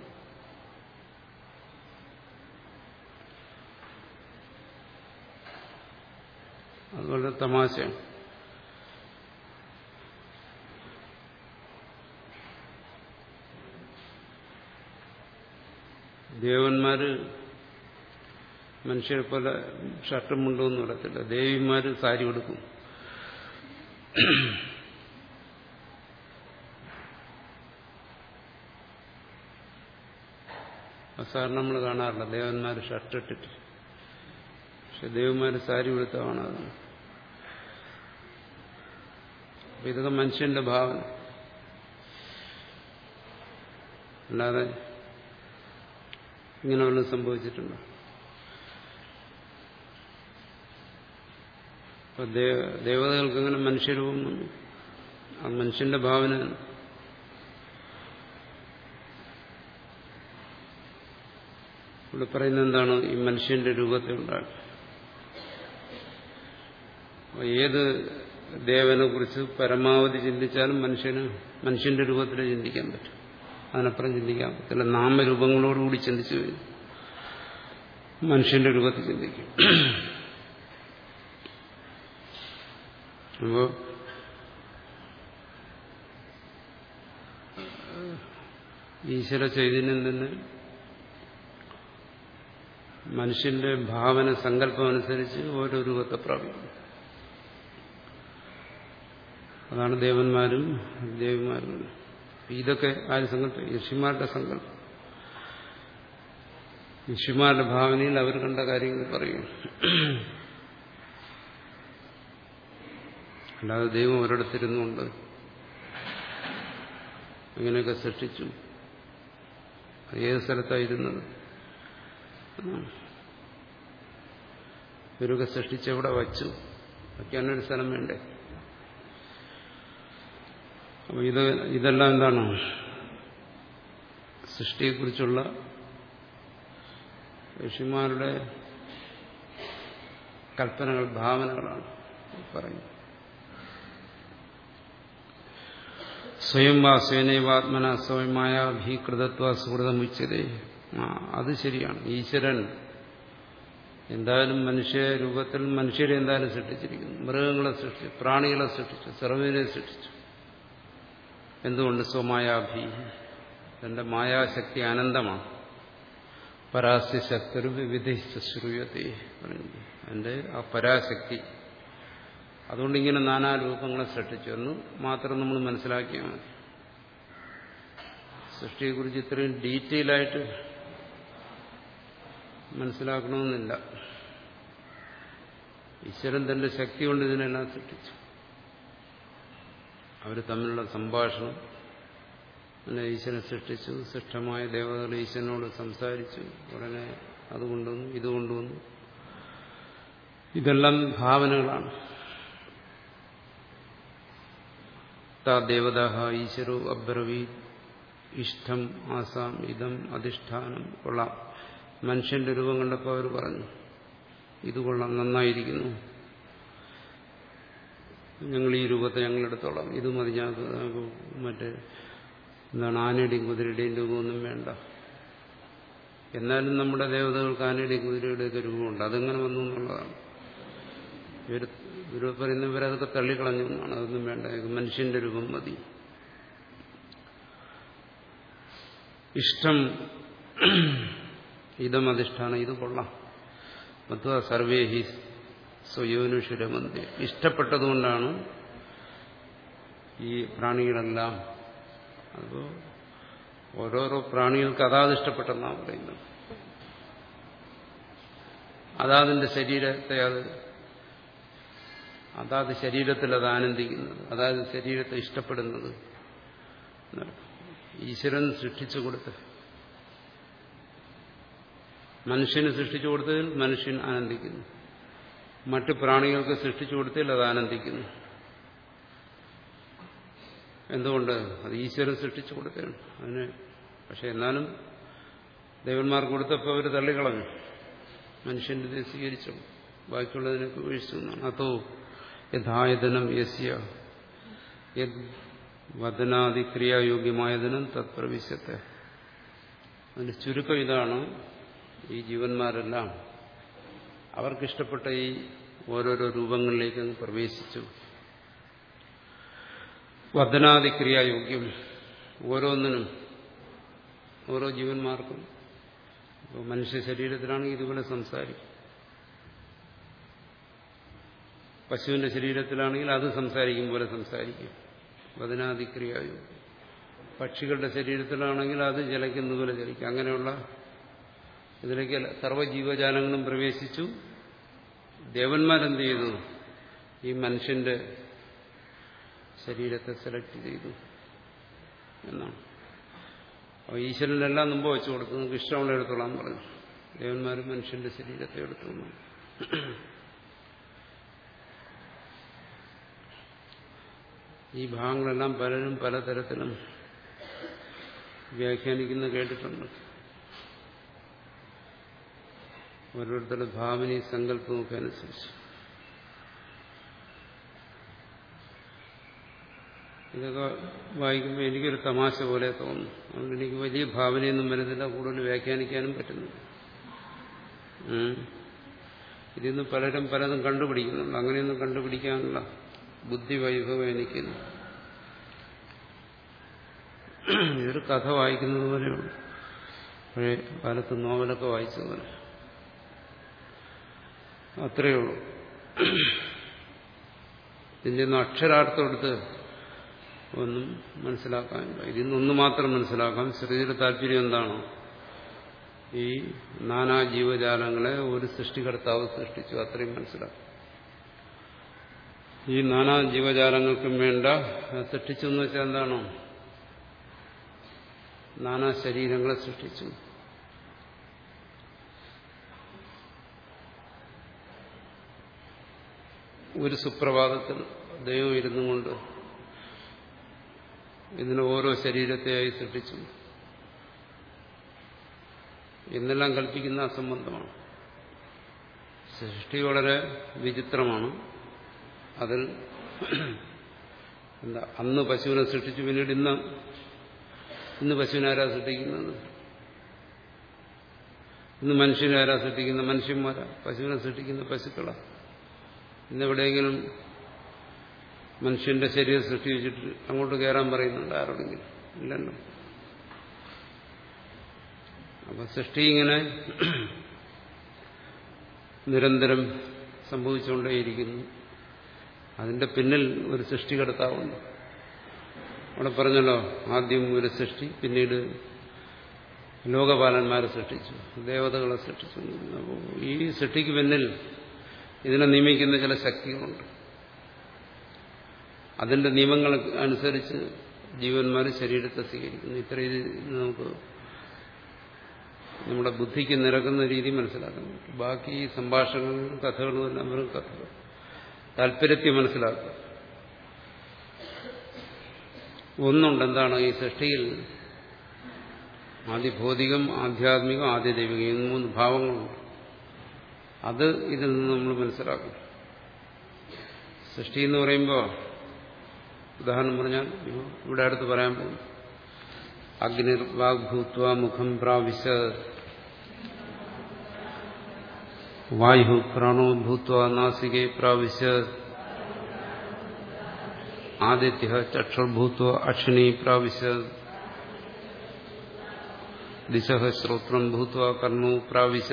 അതുപോലെ തമാശ തമാശയാണ്. ദേവന്മാര് മനുഷ്യരെ പോലെ ഷർട്ടും മുണ്ടൊന്നും ഇടത്തില്ല ദേവിമാര് സാരി കൊടുക്കും സാറിന് നമ്മൾ കാണാറില്ല. ദേവന്മാർ ഷർട്ട് ഇട്ടിട്ട്. പക്ഷെ ദേവന്മാർ സാരി കൊടുത്ത കാണാതെ ഇതൊക്കെ മനുഷ്യന്റെ ഭാവന. അല്ലാതെ ഇങ്ങനെ വല്ലതും സംഭവിച്ചിട്ടുണ്ടോ? അപ്പൊ ദേവതകൾക്ക് അങ്ങനെ മനുഷ്യരൂപം ആ മനുഷ്യന്റെ ഭാവന ഇവിടെ പറയുന്നത് എന്താണ്? ഈ മനുഷ്യന്റെ രൂപത്തെ ഉണ്ടാക്കി ഏത് ദേവനെ കുറിച്ച് പരമാവധി ചിന്തിച്ചാലും മനുഷ്യന് മനുഷ്യന്റെ രൂപത്തിൽ ചിന്തിക്കാൻ പറ്റും. അതിനപ്പുറം ചിന്തിക്കാൻ പറ്റില്ല നാമരൂപങ്ങളോടുകൂടി ചിന്തിച്ചു കഴിഞ്ഞു മനുഷ്യന്റെ രൂപത്തിൽ ചിന്തിക്കും. അപ്പോ ഈശ്വര ചൈതന്യം തന്നെ മനുഷ്യന്റെ ഭാവന സങ്കല്പം അനുസരിച്ച് ഓരോ രൂപത്തെ പ്രാപിക്കും അതാണ് ദേവന്മാരും ദേവിമാരും. ഇതൊക്കെ ആര് സങ്കല്പം? ഋഷിമാരുടെ സങ്കല്പം. ഋഷിമാരുടെ ഭാവനയിൽ അവർ കണ്ട കാര്യങ്ങൾ പറയും. അല്ലാതെ ദൈവം ഒരിടത്തിരുന്നുകൊണ്ട് ഇങ്ങനെയൊക്കെ സൃഷ്ടിച്ചു. ഏത് സ്ഥലത്തായിരുന്നത് ഇവരൊക്കെ സൃഷ്ടിച്ചെവിടെ വച്ചു. വയ്ക്കാനൊരു സ്ഥലം വേണ്ടേ? അപ്പൊ ഇത് ഇതെല്ലാം എന്താണ്? സൃഷ്ടിയെക്കുറിച്ചുള്ള ഋഷിമാരുടെ കൽപ്പനകൾ ഭാവനകളാണ് പറയുന്നത്. സ്വയം വാ സ്വയനൈവാത്മന സ്വയമായ ഭീകൃതത്വ സുഹൃതമുച്ചതേ. അത് ശരിയാണ്. ഈശ്വരൻ എന്തായാലും മനുഷ്യ രൂപത്തിൽ മനുഷ്യരെ എന്തായാലും സൃഷ്ടിച്ചിരിക്കുന്നു. മൃഗങ്ങളെ സൃഷ്ടിച്ചു പ്രാണികളെ സൃഷ്ടിച്ചു സർവീനെ സൃഷ്ടിച്ചു. എന്തുകൊണ്ട്? സ്വമായാഭി. തന്റെ മായാശക്തി അനന്തമാണ്. പരാസ്യ ശക്തരു വിവിധിച്ച ശ്രൂയത്തെ പറഞ്ഞു എന്റെ ആ പരാശക്തി. അതുകൊണ്ട് ഇങ്ങനെ നാനാ രൂപങ്ങളെ സൃഷ്ടിച്ചു എന്ന് മാത്രം നമ്മൾ മനസ്സിലാക്കിയാൽ മതി. സൃഷ്ടിയെക്കുറിച്ച് ഇത്രയും ഡീറ്റെയിൽ ആയിട്ട് മനസ്സിലാക്കണമെന്നില്ല. ഈശ്വരൻ തന്റെ ശക്തി കൊണ്ട് ഇതിനെല്ലാം സൃഷ്ടിച്ചു അവർ തമ്മിലുള്ള സംഭാഷണം അങ്ങനെ ഈശ്വരൻ സൃഷ്ടിച്ചു സൃഷ്ടമായ ദേവതകൾ ഈശ്വരനോട് സംസാരിച്ചു ഉടനെ അതുകൊണ്ടുവന്നു ഇതുകൊണ്ടുവന്നു ഇതെല്ലാം ഭാവനകളാണ്. ദേവത ഈശ്വരോ അബ്രവീ ഇഷ്ടം ആസാം ഇതം അധിഷ്ഠാനം കൊള്ളാം. മനുഷ്യന്റെ രൂപം കണ്ടപ്പോൾ അവർ പറഞ്ഞു ഇത് കൊള്ളാം നന്നായിരിക്കുന്നു. ഞങ്ങൾ ഈ രൂപത്തെ ഞങ്ങളെടുത്തോളാം ഇത് മതി ഞങ്ങൾക്ക് മറ്റേ എന്താണ് ആനയുടെയും കുതിരയുടെയും രൂപമൊന്നും വേണ്ട. എന്നാലും നമ്മുടെ ദേവതകൾക്ക് ആനയുടെയും കുതിരയുടെയൊക്കെ രൂപമുണ്ട്. അതെങ്ങനെ വന്നു എന്നുള്ളതാണ്. ഇവർ ഇവർ പറയുന്നവരതൊക്കെ തള്ളിക്കളഞ്ഞു എന്നാണ്. അതൊന്നും വേണ്ട. മനുഷ്യന്റെ രൂപം മതി. ഇഷ്ടം ഇതമധിഷ്ഠാനം ഇത് കൊള്ളാം. മത്വ സർവേഹി സ്വയോനുഷുരമന്തി ഇഷ്ടപ്പെട്ടതുകൊണ്ടാണ് ഈ പ്രാണികളെല്ലാം അപ്പോൾ ഓരോരോ പ്രാണികൾക്ക് അതാത് ഇഷ്ടപ്പെട്ടെന്നാണ് പറയുന്നത്. അതാതിന്റെ ശരീരത്തെ അത് അതാത് ശരീരത്തിൽ അത് ആനന്ദിക്കുന്നത് അതായത് ശരീരത്തെ ഇഷ്ടപ്പെടുന്നത്. ഈശ്വരൻ സൃഷ്ടിച്ചു കൊടുത്ത് മനുഷ്യന് സൃഷ്ടിച്ചു കൊടുത്തതിൽ മനുഷ്യൻ ആനന്ദിക്കുന്നു. മറ്റു പ്രാണികൾക്ക് സൃഷ്ടിച്ചു കൊടുത്തതിൽ അത് ആനന്ദിക്കുന്നു. എന്തുകൊണ്ട്? അത് ഈശ്വരൻ സൃഷ്ടിച്ചു കൊടുത്തതാണ് അതിന് പക്ഷെ എന്നാലും ദേവന്മാർക്ക് കൊടുത്തപ്പോൾ അവർ തള്ളിക്കളഞ്ഞു. മനുഷ്യന്റെ സ്വീകരിച്ചു. ബാക്കിയുള്ളതിനൊക്കെ വീഴ്ച അതോ യഥായതനം യസ്യ. വദനാതിക്രിയായോഗ്യമായതിനും തത്പ്രവിശ്യത്തെ. അതിന്റെ ചുരുക്കം ഇതാണ്. ഈ ജീവന്മാരെല്ലാം അവർക്കിഷ്ടപ്പെട്ട ഈ ഓരോരോ രൂപങ്ങളിലേക്ക് പ്രവേശിച്ചു. വർധനാദിക്രിയായോഗ്യം ഓരോന്നിനും ഓരോ ജീവന്മാർക്കും ഇപ്പോൾ മനുഷ്യ ശരീരത്തിലാണെങ്കിൽ ഇതുപോലെ സംസാരിക്കും. പശുവിന്റെ ശരീരത്തിലാണെങ്കിൽ അത് സംസാരിക്കും പോലെ സംസാരിക്കും. വദനാദിക്രിയായോഗ്യം പക്ഷികളുടെ ശരീരത്തിലാണെങ്കിൽ അത് ജലിക്കുന്നതുപോലെ പോലെ ജലിക്കും. അങ്ങനെയുള്ള ഇതിലേക്ക് സർവജീവജാലങ്ങളും പ്രവേശിച്ചു. ദേവന്മാരെന്ത് ചെയ്തു ഈ മനുഷ്യന്റെ ശരീരത്തെ സെലക്ട് ചെയ്തു എന്നാണ്. അപ്പോൾ ഈശ്വരനെല്ലാം മുമ്പ് വെച്ചു കൊടുത്തു. നിങ്ങൾക്ക് ഇഷ്ടമുള്ള എടുത്തോളാം പറഞ്ഞു. ദേവന്മാരും മനുഷ്യന്റെ ശരീരത്തെ എടുത്തോളൂ ഈ ഭാഗങ്ങളെല്ലാം പലരും പലതരത്തിലും വ്യാഖ്യാനിക്കുന്ന കേട്ടിട്ടുണ്ട്. ഓരോരുത്തരുടെ ഭാവനി സങ്കല്പമൊക്കെ അനുസരിച്ച്. ഇതൊക്കെ വായിക്കുമ്പോൾ എനിക്കൊരു തമാശ പോലെ തോന്നുന്നു അതുകൊണ്ട് എനിക്ക് വലിയ ഭാവനയൊന്നും വരുന്നില്ല. കൂടുതൽ വ്യാഖ്യാനിക്കാനും പറ്റുന്നില്ല. ഇതിന്ന് പലരും പലതും കണ്ടുപിടിക്കുന്നുണ്ട്. അങ്ങനെയൊന്നും കണ്ടുപിടിക്കാനുള്ള ബുദ്ധി വൈഭവം എനിക്കില്ല. ഇതൊരു കഥ വായിക്കുന്നത് പോലെയുള്ളൂ. പഴയ കാലത്ത് നോവലൊക്കെ വായിച്ചതുപോലെ. അത്രയേ ഉള്ളൂ. ഇതിന്റെ ഒന്നും അക്ഷരാർത്ഥം എടുത്ത് ഒന്നും മനസ്സിലാക്കാൻ ഇതിൽ മാത്രം മനസ്സിലാക്കാം ശ്രുതിയുടെ താല്പര്യം എന്താണോ? ഈ നാനാ ജീവജാലങ്ങളെ ഒരു സൃഷ്ടികർത്താവ് സൃഷ്ടിച്ചു അത്രയും മനസ്സിലാക്കും. ഈ നാനാ ജീവജാലങ്ങൾക്കും വേണ്ട സൃഷ്ടിച്ചു എന്ന് വെച്ചാൽ എന്താണോ? നാനാ ശരീരങ്ങളെ സൃഷ്ടിച്ചു. ഒരു സുപ്രഭാതത്തിൽ ദൈവം ഇരുന്നു കൊണ്ട് ഇതിനെ ഓരോ ശരീരത്തെയായി സൃഷ്ടിച്ചു. എന്നെല്ലാം കൽപ്പിക്കുന്ന അസംബന്ധമാണ്. സൃഷ്ടി വളരെ വിചിത്രമാണ്. അതിൽ എന്താ അന്ന് പശുവിനെ സൃഷ്ടിച്ചു പിന്നീട് ഇന്ന് ഇന്ന് പശുവിനാരാ സൃഷ്ടിക്കുന്നത്? ഇന്ന് മനുഷ്യനാരാ സൃഷ്ടിക്കുന്ന മനുഷ്യന്മാരാ. പശുവിനെ സൃഷ്ടിക്കുന്ന പശുക്കളാ. ഇന്നെവിടെയെങ്കിലും മനുഷ്യന്റെ ശരീരം സൃഷ്ടിച്ചിട്ട് അങ്ങോട്ട് കയറാൻ പറയുന്നുണ്ട് ആരോടെങ്കിലും? ഇല്ലല്ലോ. അപ്പൊ സൃഷ്ടി ഇങ്ങനെ നിരന്തരം സംഭവിച്ചുകൊണ്ടേയിരിക്കുന്നു. അതിന്റെ പിന്നിൽ ഒരു സൃഷ്ടികർത്താവുണ്ട് അവിടെ പറഞ്ഞല്ലോ ആദ്യം ഒരു സൃഷ്ടി പിന്നീട് ലോകപാലന്മാരെ സൃഷ്ടിച്ചു ദേവതകളെ സൃഷ്ടിച്ചു. ഈ സൃഷ്ടിക്ക് പിന്നിൽ ഇതിനെ നിയമിക്കുന്ന ചില ശക്തികളുണ്ട്. അതിന്റെ നിയമങ്ങൾ അനുസരിച്ച് ജീവന്മാർ ശരീരത്തെ സ്വീകരിക്കുന്നു. ഇത്രയും നമുക്ക് നമ്മുടെ ബുദ്ധിക്ക് നിരക്കുന്ന രീതി മനസ്സിലാക്കാൻ പറ്റും ബാക്കി സംഭാഷണങ്ങളും കഥകളും എല്ലാം വെറും കഥകൾ. താല്പര്യത്തെ മനസ്സിലാക്കുക. ഒന്നുണ്ട് എന്താണ് ഈ സൃഷ്ടിയിൽ ആദ്യ ഭൗതികം ആധ്യാത്മികം ആദ്യ ദൈവികം മൂന്ന് ഭാവങ്ങളുണ്ട്. അത് ഇതിൽ നിന്ന് നമ്മൾ മനസ്സിലാക്കും. സൃഷ്ടി എന്ന് പറയുമ്പോൾ ഉദാഹരണം പറഞ്ഞാൽ ഇവിടെ അടുത്ത് പറയാൻ പോകും അഗ്നിർ വാഗ്ഭൂത്വ മുഖം പ്രാവിശ. വായു പ്രാണോ ഭൂത്വ നാസികെ പ്രാവിശ. ആദിത്യ ചക്ഷുർഭൂത്വ അക്ഷിണി പ്രാവിശ. ദിശ ശ്രോത്രം ഭൂത്വ കർണോ പ്രാവിശ.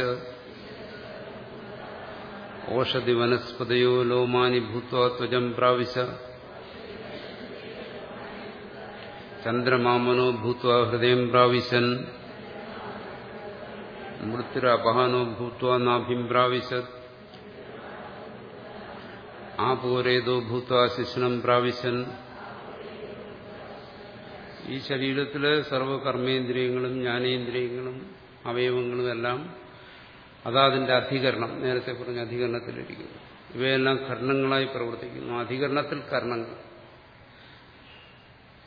ഓഷധി വനസ്പതയോ ലോമാനി ഭൂത്വ ത്വജം പ്രാവിശ. ചന്ദ്രമാമനോ ഭൂത്വ ഹൃദയം പ്രാവിശൻ. മൃത്യുരപഹാനോ ഭൂത്വ നാഭിം പ്രാവിശത് ആപൂരേതോ ഭൂത്വ ശിശനം പ്രാവിശൻ. ഈ ശരീരത്തിലെ സർവകർമ്മേന്ദ്രിയങ്ങളും ജ്ഞാനേന്ദ്രിയങ്ങളും അവയവങ്ങളും എല്ലാം അതാതിന്റെ അധികരണം നേരത്തെ പറഞ്ഞ അധികരണത്തിലിരിക്കുന്നു. ഇവയെല്ലാം കർണങ്ങളായി പ്രവർത്തിക്കുന്നു. അധികരണത്തിൽ കർണങ്ങൾ.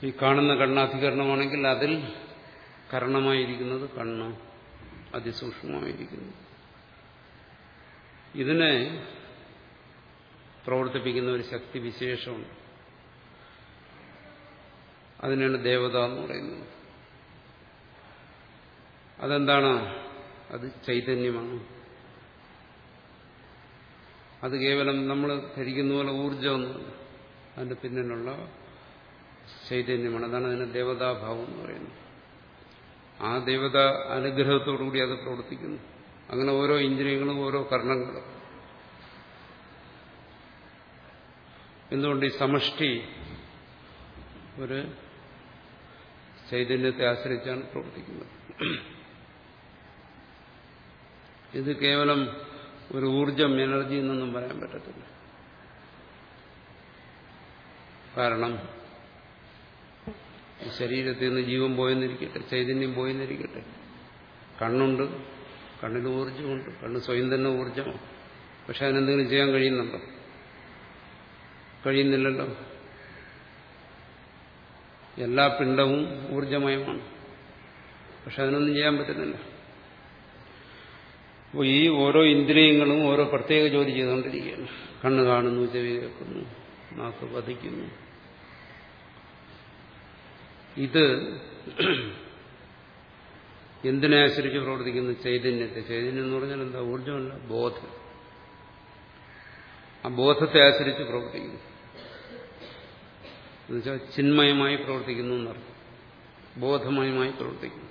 ഈ കാണുന്ന കണ്ണാധികരണമാണെങ്കിൽ അതിൽ കർണമായിരിക്കുന്നത് കണ്ണ് അതിസൂക്ഷ്മമായിരിക്കുന്നു. ഇതിനെ പ്രവർത്തിപ്പിക്കുന്ന ഒരു ശക്തി വിശേഷമുണ്ട്. അതിനാണ് ദേവത എന്ന് പറയുന്നത്. അതെന്താണ്? അത് ചൈതന്യമാണ്. അത് കേവലം നമ്മൾ ധരിക്കുന്ന പോലെ ഊർജമൊന്നുമല്ല അതിന്റെ പിന്നിലുള്ള ചൈതന്യമാണ്. അതാണ് അതിന് ദേവതാഭാവം എന്ന് പറയുന്നത്. ആ ദേവത അനുഗ്രഹത്തോടുകൂടി അത് പ്രവർത്തിക്കുന്നു. അങ്ങനെ ഓരോ ഇന്ദ്രിയങ്ങളും ഓരോ കർണങ്ങളും. എന്തുകൊണ്ട് ഈ സമഷ്ടി ഒരു ചൈതന്യത്തെ ആശ്രയിച്ചാണ് പ്രവർത്തിക്കുന്നത്? ഇത് കേവലം ഒരു ഊർജം എനർജി എന്നൊന്നും പറയാൻ പറ്റത്തില്ല. കാരണം ശരീരത്തിൽ നിന്ന് ജീവൻ പോയെന്നിരിക്കട്ടെ ചൈതന്യം പോയെന്നിരിക്കട്ടെ. കണ്ണുണ്ട് കണ്ണിൽ ഊർജമുണ്ട് കണ്ണ് സ്വയം തന്നെ ഊർജമാണ് പക്ഷെ അതിനെന്തെങ്കിലും ചെയ്യാൻ കഴിയുന്നുണ്ടോ? കഴിയുന്നില്ലല്ലോ. എല്ലാ പിണ്ടവും ഊർജമയമാണ് പക്ഷെ അതിനൊന്നും ചെയ്യാൻ പറ്റുന്നില്ല. അപ്പോൾ ഈ ഓരോ ഇന്ദ്രിയങ്ങളും ഓരോ പ്രത്യേക ജോലി ചെയ്തുകൊണ്ടിരിക്കുകയാണ്. കണ്ണ് കാണുന്നു ചെവി കേൾക്കുന്നു നാക്ക് പതിക്കുന്നു ഇത് എന്തിനെ ആശ്രയിച്ച് പ്രവർത്തിക്കുന്നു? ചൈതന്യത്തെ. ചൈതന്യം എന്ന് പറഞ്ഞാൽ എന്താ? ഊർജമല്ല ബോധം. ആ ബോധത്തെ ആശ്രയിച്ച് പ്രവർത്തിക്കുന്നു. എന്നുവെച്ചാൽ ചിന്മയമായി പ്രവർത്തിക്കുന്നു എന്നർത്ഥം. ബോധമയമായി പ്രവർത്തിക്കുന്നു.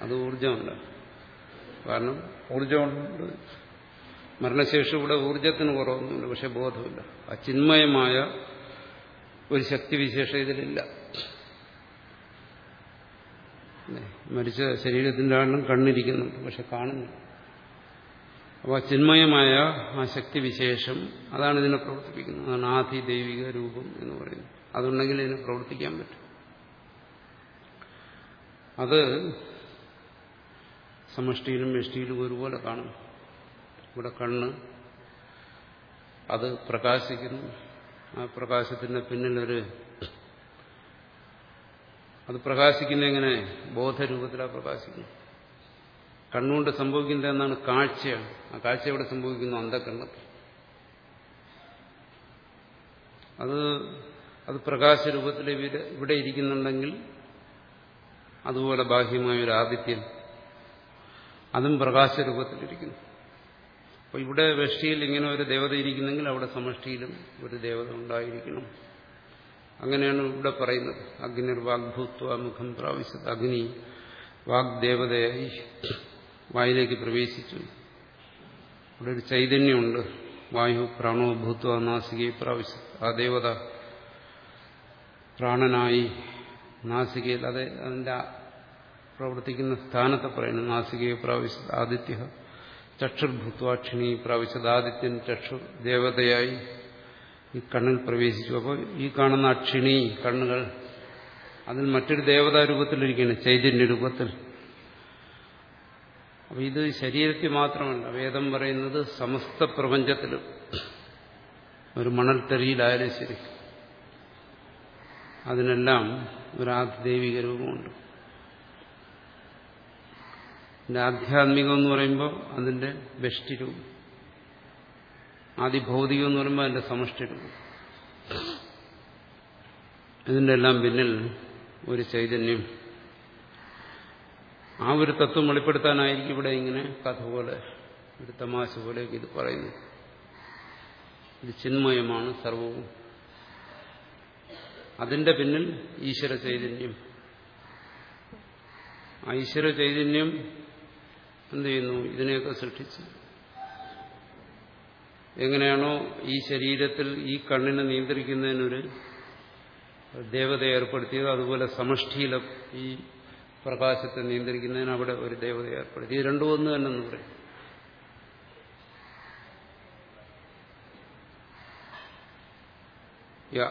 അത് ഊർജമല്ല കാരണം ഊർജമുണ്ട് മരണശേഷി ഇവിടെ ഊർജത്തിന് കുറവൊന്നുമില്ല പക്ഷെ ബോധമില്ല. ആ ചിന്മയമായ ഒരു ശക്തിവിശേഷം ഇതിലില്ല. മരിച്ച ശരീരത്തിന്റെ ആളിലും കണ്ണിരിക്കുന്നുണ്ട് പക്ഷെ കാണുന്നില്ല. അപ്പോൾ ചിന്മയമായ ആ ശക്തിവിശേഷം അതാണ് ഇതിനെ പ്രവർത്തിപ്പിക്കുന്നത്. അതാണ് ആധി ദൈവിക രൂപം എന്ന് പറയുന്നത്. അതുണ്ടെങ്കിൽ ഇതിനെ പ്രവർത്തിക്കാൻ പറ്റും. അത് സമഷ്ടിയിലും വ്യഷ്ടിയിലും ഒരുപോലെ കാണും. ഇവിടെ കണ്ണ് അത് പ്രകാശിക്കുന്നു. ആ പ്രകാശത്തിന്റെ പിന്നിലൊരു അത് പ്രകാശിക്കുന്ന എങ്ങനെ? ബോധരൂപത്തിലാണ് കണ്ണുകൊണ്ട് സംഭവിക്കുന്നത് എന്നാണ് കാഴ്ചയാണ്. ആ കാഴ്ച എവിടെ സംഭവിക്കുന്നു? അന്ധകരണത്തിൽ. അത് അത് പ്രകാശരൂപത്തിൽ ഇവിടെ ഇരിക്കുന്നുണ്ടെങ്കിൽ അതുപോലെ ബാഹ്യമായ ഒരു ആദിത്യം അതും പ്രകാശരൂപത്തിലിരിക്കുന്നു. അപ്പോൾ ഇവിടെ വൃഷ്ടിയിൽ ഇങ്ങനെ ഒരു ദേവത ഇരിക്കുന്നെങ്കിൽ അവിടെ സമഷ്ടിയിലും ഒരു ദേവത ഉണ്ടായിരിക്കണം. അങ്ങനെയാണ് ഇവിടെ പറയുന്നത്. അഗ്നിർ വാഗ്ഭൂത്വ മുഖം പ്രാവശ്യത് അഗ്നി വാഗ്ദേവതയായി വായിലേക്ക് പ്രവേശിച്ചു. ഇവിടെ ഒരു ചൈതന്യമുണ്ട്. വായു പ്രാണോ ഭൂത്വ നാസികയെ പ്രാവശ്യത് ആ ദേവത പ്രാണനായി നാസികയിൽ അതെ അതിന്റെ പ്രവർത്തിക്കുന്ന സ്ഥാനത്തെ പറയുന്നു നാസികയെ പ്രാവശ്യത് ആദിത്യ ചക്ഷുർഭൂത്വാക്ഷിണി പ്രാവശ്യത് ആദിത്യൻ ചക്ഷു ദേവതയായി ഈ കണ്ണിൽ പ്രവേശിച്ചു. അപ്പോൾ ഈ കാണുന്ന അക്ഷിണി കണ്ണുകൾ അതിൽ മറ്റൊരു ദേവതാരൂപത്തിലിരിക്കുകയാണ് ചൈതന്യ രൂപത്തിൽ. അപ്പോൾ ഇത് ശരീരത്തിൽ മാത്രമല്ല വേദം പറയുന്നത് സമസ്ത പ്രപഞ്ചത്തിലും ഒരു മണൽത്തരിയിലായാലും ശരി. അതിനെല്ലാം ഒരു ആധിദൈവിക രൂപമുണ്ട്. പിന്നെ ആധ്യാത്മികം എന്ന് പറയുമ്പോൾ അതിന്റെ രൂപം ആദിഭൗതികം എന്ന് പറയുമ്പോൾ അതിന്റെ സമഷ്ടി രൂപം ഇതിന്റെ എല്ലാം പിന്നിൽ ഒരു ചൈതന്യം. ആ ഒരു തത്വം വെളിപ്പെടുത്താനായിരിക്കും ഇവിടെ ഇങ്ങനെ കഥ പോലെ ഒരു തമാശ പോലെയൊക്കെ ഇത് പറയുന്നു ഇത് ചിന്മയമാണ് സർവവും. അതിന്റെ പിന്നിൽ ഈശ്വര ചൈതന്യം. ആ ഈശ്വര ചൈതന്യം എന്ത് ചെയ്യുന്നു ഇതിനെയൊക്കെ സൃഷ്ടിച്ചു. എങ്ങനെയാണോ ഈ ശരീരത്തിൽ ഈ കണ്ണിനെ നിയന്ത്രിക്കുന്നതിനൊരു ദേവത ഏർപ്പെടുത്തിയത്. അതുപോലെ സമഷ്ടിയിലെ ഈ പ്രകാശത്തെ നിയന്ത്രിക്കുന്നതിന് അവിടെ ഒരു ദേവത ഏർപ്പെടുത്തി. രണ്ടും ഒന്ന് തന്നെ എന്ന് പറയും.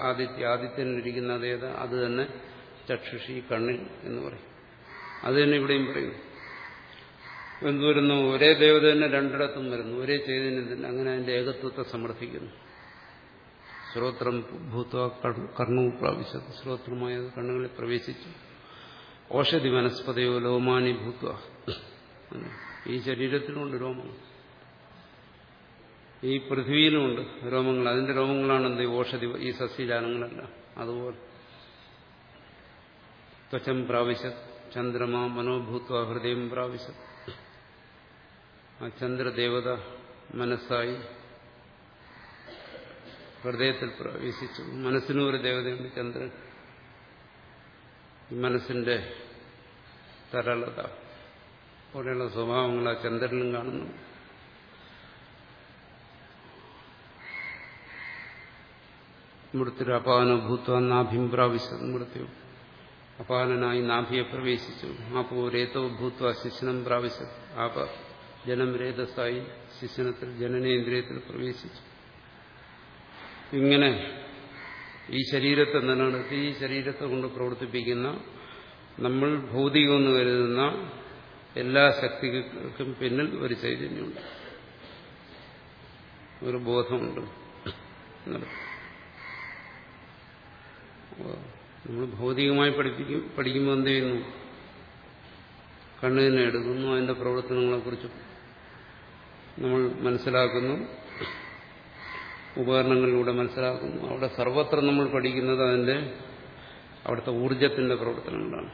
ആദിത്യ ആദിത്യനിരിക്കുന്ന അതേത്? അത് തന്നെ ചക്ഷുഷി കണ്ണിൽ എന്ന് പറയും. അത് തന്നെ ഇവിടെയും പറയുന്നു. എന്ത് വരുന്നു ഒരേ ദേവത തന്നെ രണ്ടിടത്തും വരുന്നു. ഒരേ ചൈതന്യം തന്നെ അങ്ങനെ അതിന്റെ ഏകത്വത്തെ സമർത്ഥിക്കുന്നു. ശ്രോത്രം ഭൂത്വ കർണവും പ്രാപിച്ചത്. ശ്രോത്രമായ കണ്ണുകളിൽ പ്രവേശിച്ചു. ഓഷധി വനസ്പതയോ ലോമാനി ഭൂത്വ. ഈ ശരീരത്തിനുണ്ട് രോമം ഈ പൃഥ്വിയിലുമുണ്ട് രോമങ്ങൾ. അതിന്റെ രോമങ്ങളാണ് എന്ത്? ഓഷധി ഈ സസ്യജാലങ്ങളെല്ലാം. അതുപോലെ ത്വചം പ്രാവശ്യം ചന്ദ്രമ മനോഭൂത്വ ഹൃദയം പ്രാവശ്യത് ആ ചന്ദ്രദേവത മനസ്സായി ഹൃദയത്തിൽ പ്രവേശിച്ചു. മനസ്സിനും ഒരു ദേവതയുണ്ട് ചന്ദ്രൻ. മനസ്സിന്റെ തരളത. പോലെയുള്ള സ്വഭാവങ്ങൾ ആ ചന്ദ്രനും കാണുന്നു. മൃത്യുരപാന ഭൂത്വ നാഭിം പ്രാവശ്യം മൃത്യു അപാനനായി നാഭിയെ പ്രവേശിച്ചു. ആപ്പോ രേതോ ഭൂത്വ ശിശനം പ്രാവശ്യം ആപ ജനം രേതസ്സായി ശിശനത്തിൽ ജനനേന്ദ്രിയത്തിൽ പ്രവേശിച്ചു. ഇങ്ങനെ ഈ ശരീരത്തെ നിലനിർത്തി ഈ ശരീരത്തെ കൊണ്ട് പ്രവർത്തിപ്പിക്കുന്ന നമ്മൾ ഭൗതികമെന്ന് കരുതുന്ന എല്ലാ ശക്തികൾക്കും പിന്നിൽ ഒരു ചൈതന്യമുണ്ട്. ഒരു ബോധമുണ്ട്. നമ്മൾ ഭൗതികമായി പഠിപ്പിക്കും പഠിക്കുമ്പോൾ എന്ത് ചെയ്യുന്നു? കണ്ണിനെ എടുക്കുന്നു അതിന്റെ പ്രവർത്തനങ്ങളെക്കുറിച്ച് നമ്മൾ മനസ്സിലാക്കുന്നു. ഉപകരണങ്ങളിലൂടെ മനസ്സിലാക്കുന്നു. അവിടെ സർവത്ര നമ്മൾ പഠിക്കുന്നത് അതിന്റെ അവിടുത്തെ ഊർജത്തിന്റെ പ്രവർത്തനങ്ങളാണ്.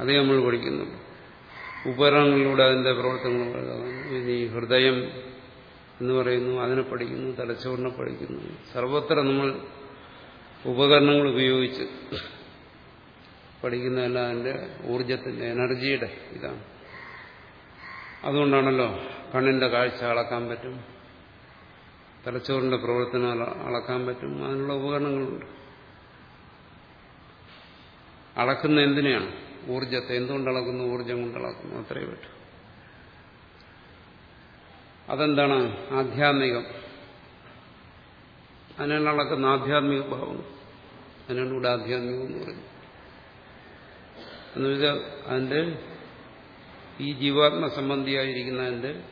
അതേ നമ്മൾ പഠിക്കുന്നുള്ളൂ. ഉപകരണങ്ങളിലൂടെ അതിന്റെ പ്രവർത്തനങ്ങൾ ഇനി ഹൃദയം എന്ന് പറയുന്നു അതിനെ പഠിക്കുന്നു തലച്ചോറിനെ പഠിക്കുന്നു. സർവത്ര നമ്മൾ ഉപകരണങ്ങൾ ഉപയോഗിച്ച് പഠിക്കുന്നതല്ല അതിന്റെ ഊർജത്തിന്റെ എനർജിയുടെ ഇതാണ്. അതുകൊണ്ടാണല്ലോ കണ്ണിന്റെ കാഴ്ച അളക്കാൻ പറ്റും തലച്ചോറിന്റെ പ്രവർത്തനം അളക്കാൻ പറ്റും അതിനുള്ള ഉപകരണങ്ങളുണ്ട്. അളക്കുന്ന എന്തിനെയാണ്? ഊർജത്തെ എന്തുകൊണ്ട് അളക്കുന്നു? ഊർജം കൊണ്ട് അളക്കുന്നു. അത്രയേ പറ്റൂ. അതെന്താണ്? ആധ്യാത്മികം. അതിനാണ് അളക്കുന്ന ആധ്യാത്മിക ഭാവം അതിനാണ് ഇവിടെ ആധ്യാത്മികം എന്ന് പറയുന്നത്. എന്നുവെച്ചാൽ അതിന്റെ ഈ ജീവാത്മ സംബന്ധിയായിരിക്കുന്ന അതിന്റെ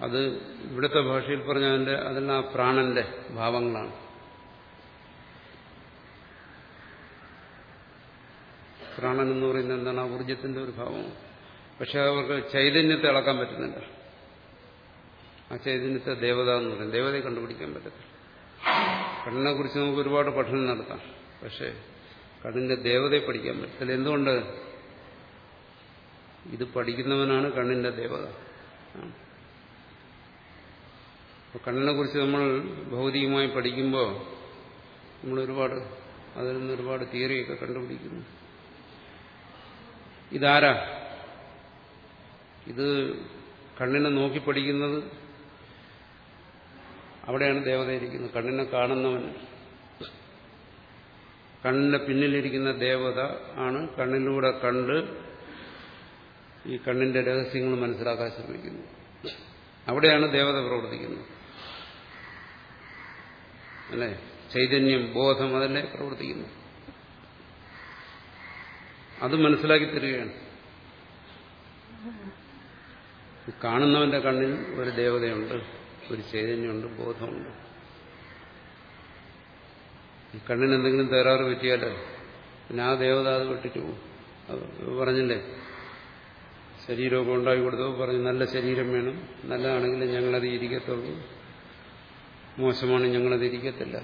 അത് ഇവിടുത്തെ ഭാഷയിൽ പറഞ്ഞ അതിന്റെ അതെല്ലാം ആ പ്രാണന്റെ ഭാവങ്ങളാണ്. പ്രാണൻ എന്ന് പറയുന്നത് എന്താണ്? ആ ഊർജത്തിന്റെ ഒരു ഭാവം. പക്ഷെ അവർക്ക് ചൈതന്യത്തെ അളക്കാൻ പറ്റുന്നുണ്ട് ആ ചൈതന്യത്തെ ദേവത എന്ന് പറയും. ദേവതയെ കണ്ടുപിടിക്കാൻ പറ്റത്തില്ല. കണ്ണിനെ കുറിച്ച് നമുക്ക് ഒരുപാട് പഠനം നടത്താം. പക്ഷേ കണ്ണിന്റെ ദേവതയെ പഠിക്കാൻ പറ്റത്തില്ല. എന്തുകൊണ്ട്? ഇത് പഠിക്കുന്നവനാണ് കണ്ണിന്റെ ദേവത. കണ്ണിനെ കുറിച്ച് നമ്മൾ ഭൗതികമായി പഠിക്കുമ്പോൾ നമ്മൾ ഒരുപാട് അതിൽ നിന്ന് ഒരുപാട് തിയറിയൊക്കെ കണ്ടുപിടിക്കുന്നു. ഇതാരാ? ഇത് കണ്ണിനെ നോക്കി പഠിക്കുന്നത് അവിടെയാണ് ദേവത ഇരിക്കുന്നത്. കണ്ണിനെ കാണുന്നവൻ. കണ്ണിന്റെ പിന്നിലിരിക്കുന്ന ദേവത ആണ് കണ്ണിലൂടെ കണ്ട് ഈ കണ്ണിന്റെ രഹസ്യങ്ങൾ മനസ്സിലാക്കാൻ ശ്രമിക്കുന്നു. അവിടെയാണ് ദേവത പ്രവർത്തിക്കുന്നത്. അല്ലേ? ചൈതന്യം ബോധം അതല്ലേ പ്രവർത്തിക്കുന്നു അത് മനസ്സിലാക്കി തരികയാണ്. കാണുന്നവന്റെ കണ്ണിൽ ഒരു ദേവതയുണ്ട് ഒരു ചൈതന്യമുണ്ട് ബോധമുണ്ട്. ഈ കണ്ണിന് എന്തെങ്കിലും തകരാറ് പറ്റിയാൽ പിന്നെ ആ ദേവത അത് വിട്ടിട്ട് പോകും. പറഞ്ഞില്ലേ? ശരീരമൊക്കെ ഉണ്ടാക്കി കൊടുത്തപ്പോൾ പറഞ്ഞു നല്ല ശരീരം വേണം. നല്ലതാണെങ്കിൽ ഞങ്ങളത് ഇരിക്കത്തുള്ളൂ. മോശമാണ് ഞങ്ങളത് ഇരിക്കത്തില്ല.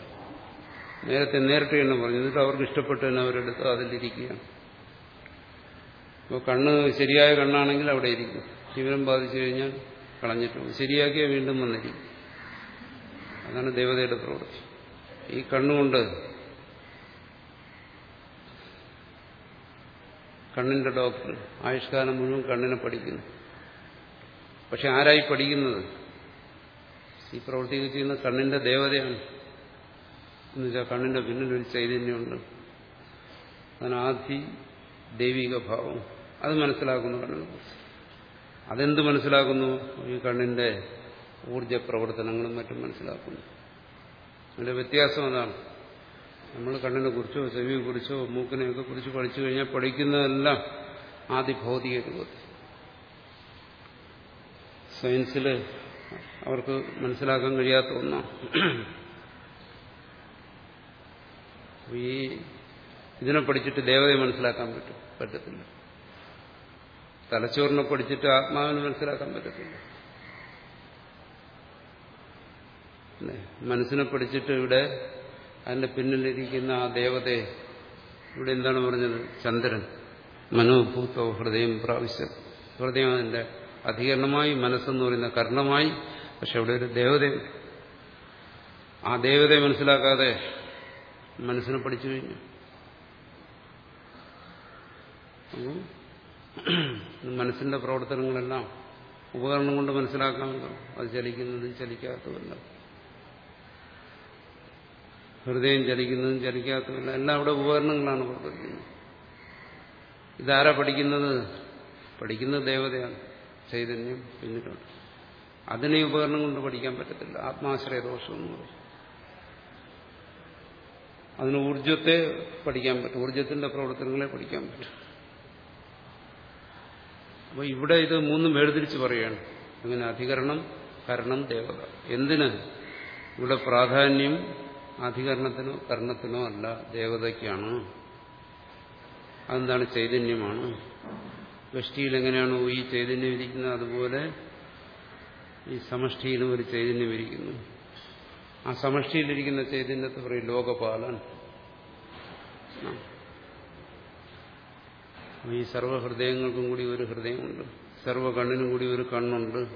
നേരത്തെ നേരിട്ട് തന്നെ പറഞ്ഞു. എന്നിട്ട് അവർക്ക് ഇഷ്ടപ്പെട്ട് തന്നെ അവരെടുത്ത് അതിലിരിക്കുകയാണ്. അപ്പോൾ കണ്ണ് ശരിയായ കണ്ണാണെങ്കിൽ അവിടെ ഇരിക്കും. ശിവനം ബാധിച്ചു കഴിഞ്ഞാൽ കളഞ്ഞിട്ട് ശരിയാക്കിയാൽ വീണ്ടും വന്നിരിക്കും. അതാണ് ദേവതയുടെ പ്രവൃത്തി. ഈ കണ്ണുകൊണ്ട് കണ്ണിന്റെ ഡോക്ടർ ആയുഷ്കാലം മുഴുവൻ കണ്ണിനെ പഠിക്കുന്നു. പക്ഷെ ആരായി പഠിക്കുന്നത്? ഈ പ്രവൃത്തികൾ ചെയ്യുന്ന കണ്ണിന്റെ ദേവതയാണ്. എന്നുവെച്ചാൽ കണ്ണിന്റെ പിന്നിലൊരു ചൈതന്യമുണ്ട്. അതിന് ദൈവിക ഭാവം. അത് മനസ്സിലാക്കുന്നു കണ്ണിനെ കുറിച്ച്. അതെന്ത് മനസ്സിലാക്കുന്നു? ഈ കണ്ണിന്റെ ഊർജ പ്രവർത്തനങ്ങളും മറ്റും മനസ്സിലാക്കുന്നു. അതിന്റെ വ്യത്യാസം അതാണ്. നമ്മൾ കണ്ണിനെ കുറിച്ചോ ചെവിയെ കുറിച്ചോ മൂക്കിനെയൊക്കെ കുറിച്ച് പഠിച്ചു കഴിഞ്ഞാൽ പഠിക്കുന്നതെല്ലാം ആദ്യ ഭൗതിക രൂപത്തിൽ. സയൻസിൽ അവർക്ക് മനസ്സിലാക്കാൻ കഴിയാത്ത ഒന്നാണ്. ഈ ഇതിനെ പഠിച്ചിട്ട് ദേവതയെ മനസ്സിലാക്കാൻ പറ്റും പറ്റത്തില്ല. തലച്ചോറിനെ പഠിച്ചിട്ട് ആത്മാവിനെ മനസ്സിലാക്കാൻ പറ്റത്തില്ല. മനസ്സിനെ പഠിച്ചിട്ട് ഇവിടെ അതിന്റെ പിന്നിലിരിക്കുന്ന ആ ദേവതയെ ഇവിടെ എന്താണ് പറഞ്ഞത്? ചന്ദ്രൻ. മനോഭൂത്തോ ഹൃദയം പ്രാവശ്യം. ഹൃദയം അതിന്റെ അധികരണമായി മനസ്സെന്ന് പറയുന്ന കർണമായി. പക്ഷെ അവിടെ ഒരു ദേവത ആ ദേവതയെ മനസ്സിലാക്കാതെ മനസ്സിനെ പഠിച്ചു കഴിഞ്ഞു. മനസ്സിന്റെ പ്രവർത്തനങ്ങളെല്ലാം ഉപകരണം കൊണ്ട് മനസ്സിലാക്കാമല്ലോ. അത് ചലിക്കുന്നതും ചലിക്കാത്തതുമല്ല ഹൃദയം ചലിക്കുന്നതും ചലിക്കാത്തതുമില്ല എല്ലാം അവിടെ ഉപകരണങ്ങളാണ് പ്രവർത്തിക്കുന്നത് ഇതാരാ പഠിക്കുന്നത്? പഠിക്കുന്നത് ദേവതയാണ് ചൈതന്യം പിന്നിട്ടുണ്ട് അതിനെ ഉപകരണം കൊണ്ട് പഠിക്കാൻ പറ്റത്തില്ല. ആത്മാശ്രയ ദോഷം എന്ന് പറയും. അതിന് ഊർജത്തെ പഠിക്കാൻ പറ്റും. ഊർജത്തിന്റെ പ്രവർത്തനങ്ങളെ പഠിക്കാൻ പറ്റും. അപ്പൊ ഇവിടെ ഇത് മൂന്നും വേർതിരിച്ച് പറയുകയാണ് അങ്ങനെ അധികരണം കരണം ദേവത. എന്തിന്? ഇവിടെ പ്രാധാന്യം അധികരണത്തിനോ കർണത്തിനോ അല്ല ദേവതയ്ക്കാണ്. അതെന്താണ് ചൈതന്യമാണ്? വൃഷ്ടിയിൽ എങ്ങനെയാണോ ഈ ചൈതന്യം ഇരിക്കുന്നത്? അതുപോലെ ഈ സമഷ്ടിയിലും ഒരു ചൈതന്യം ഇരിക്കുന്നു. ആ സമഷ്ടിയിലിരിക്കുന്ന ചൈതന്യത്തെ പറയും ലോകപാലൻ. ഈ സർവഹൃദയങ്ങൾക്കും കൂടി ഒരു ഹൃദയമുണ്ട്. സർവ കണ്ണിനും കൂടി ഒരു കണ്ണുണ്ട്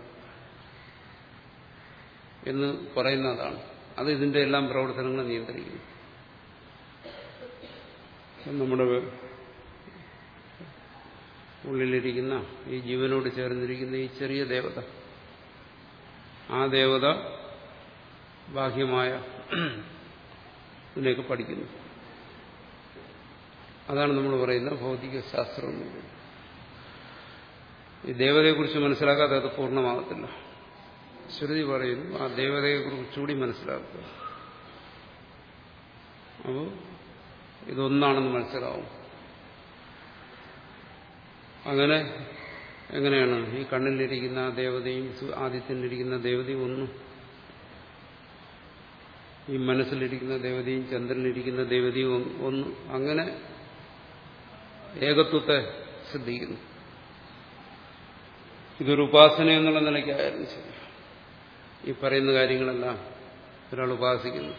എന്ന് പറയുന്നതാണ്. അത് ഇതിന്റെ എല്ലാം പ്രവർത്തനങ്ങളെ നിയന്ത്രിക്കുന്നു. നമ്മുടെ ഉള്ളിലിരിക്കുന്ന ഈ ജീവനോട് ചേർന്നിരിക്കുന്ന ഈ ചെറിയ ദേവത ആ ദേവത ബാഹ്യമായ ഇതിനെയൊക്കെ പഠിക്കുന്നു. അതാണ് നമ്മൾ പറയുന്ന ഭൗതിക ശാസ്ത്രം ഈ ദേവതയെക്കുറിച്ച് മനസ്സിലാക്കാതെ അത് പൂർണമാകത്തില്ല. ശ്രുതി പറയുന്നു ആ ദേവതയെ കുറിച്ചുകൂടി മനസ്സിലാക്കുക. അപ്പോൾ ഇതൊന്നാണെന്ന് മനസ്സിലാവും. അങ്ങനെ എങ്ങനെയാണ്? ഈ കണ്ണിലിരിക്കുന്ന ആ ദേവതയും ഇരിക്കുന്ന ദേവതയും ഒന്നും. ഈ മനസ്സിലിരിക്കുന്ന ദേവതയും ചന്ദ്രനിലിരിക്കുന്ന ദേവതയും ഒന്ന് അങ്ങനെ ഏകത്വത്തെ ശ്രദ്ധിക്കുന്നു. ഇതൊരു ഉപാസന എന്നുള്ള നിലയ്ക്കായിരുന്നു ശരി. ഈ പറയുന്ന കാര്യങ്ങളെല്ലാം ഒരാൾ ഉപാസിക്കുന്നു.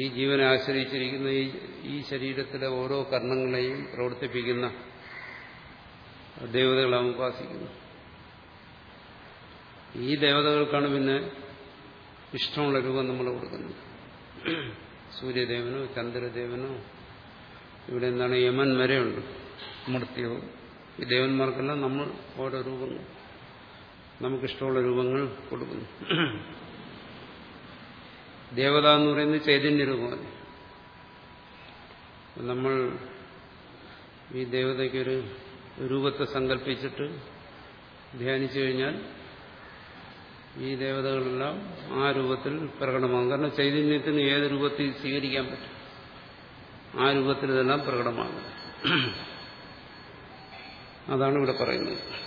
ഈ ജീവനെ ആശ്രയിച്ചിരിക്കുന്ന ഈ ഈ ശരീരത്തിലെ ഓരോ കർണങ്ങളെയും പ്രവർത്തിപ്പിക്കുന്ന ദേവതകളാണ് ഉപാസിക്കുന്നത്. ഈ ദേവതകൾക്കാണ് പിന്നെ ഇഷ്ടമുള്ള രൂപം നമ്മൾ കൊടുക്കുന്നത്. സൂര്യദേവനോ ചന്ദ്രദേവനോ ഇവിടെ എന്താണ് യമൻ വരെയുണ്ട് മൃത്യവും ഈ ദേവന്മാർക്കെല്ലാം നമ്മൾ ഓരോ രൂപങ്ങൾ നമുക്കിഷ്ടമുള്ള രൂപങ്ങൾ കൊടുക്കുന്നു. ദേവത എന്ന് പറയുന്നത് ചൈതന്യ രൂപമാണ്. നമ്മൾ ഈ ദേവതയ്ക്കൊരു രൂപത്തെ സങ്കല്പിച്ചിട്ട് ധ്യാനിച്ചു കഴിഞ്ഞാൽ ഈ ദേവതകളെല്ലാം ആ രൂപത്തിൽ പ്രകടമാകും. കാരണം ചൈതന്യത്തിന് ഏത് രൂപത്തിൽ സ്വീകരിക്കാൻ പറ്റും? ആ രൂപത്തിൽ ഇതെല്ലാം പ്രകടമാകും. അതാണ് ഇവിടെ പറയുന്നത്.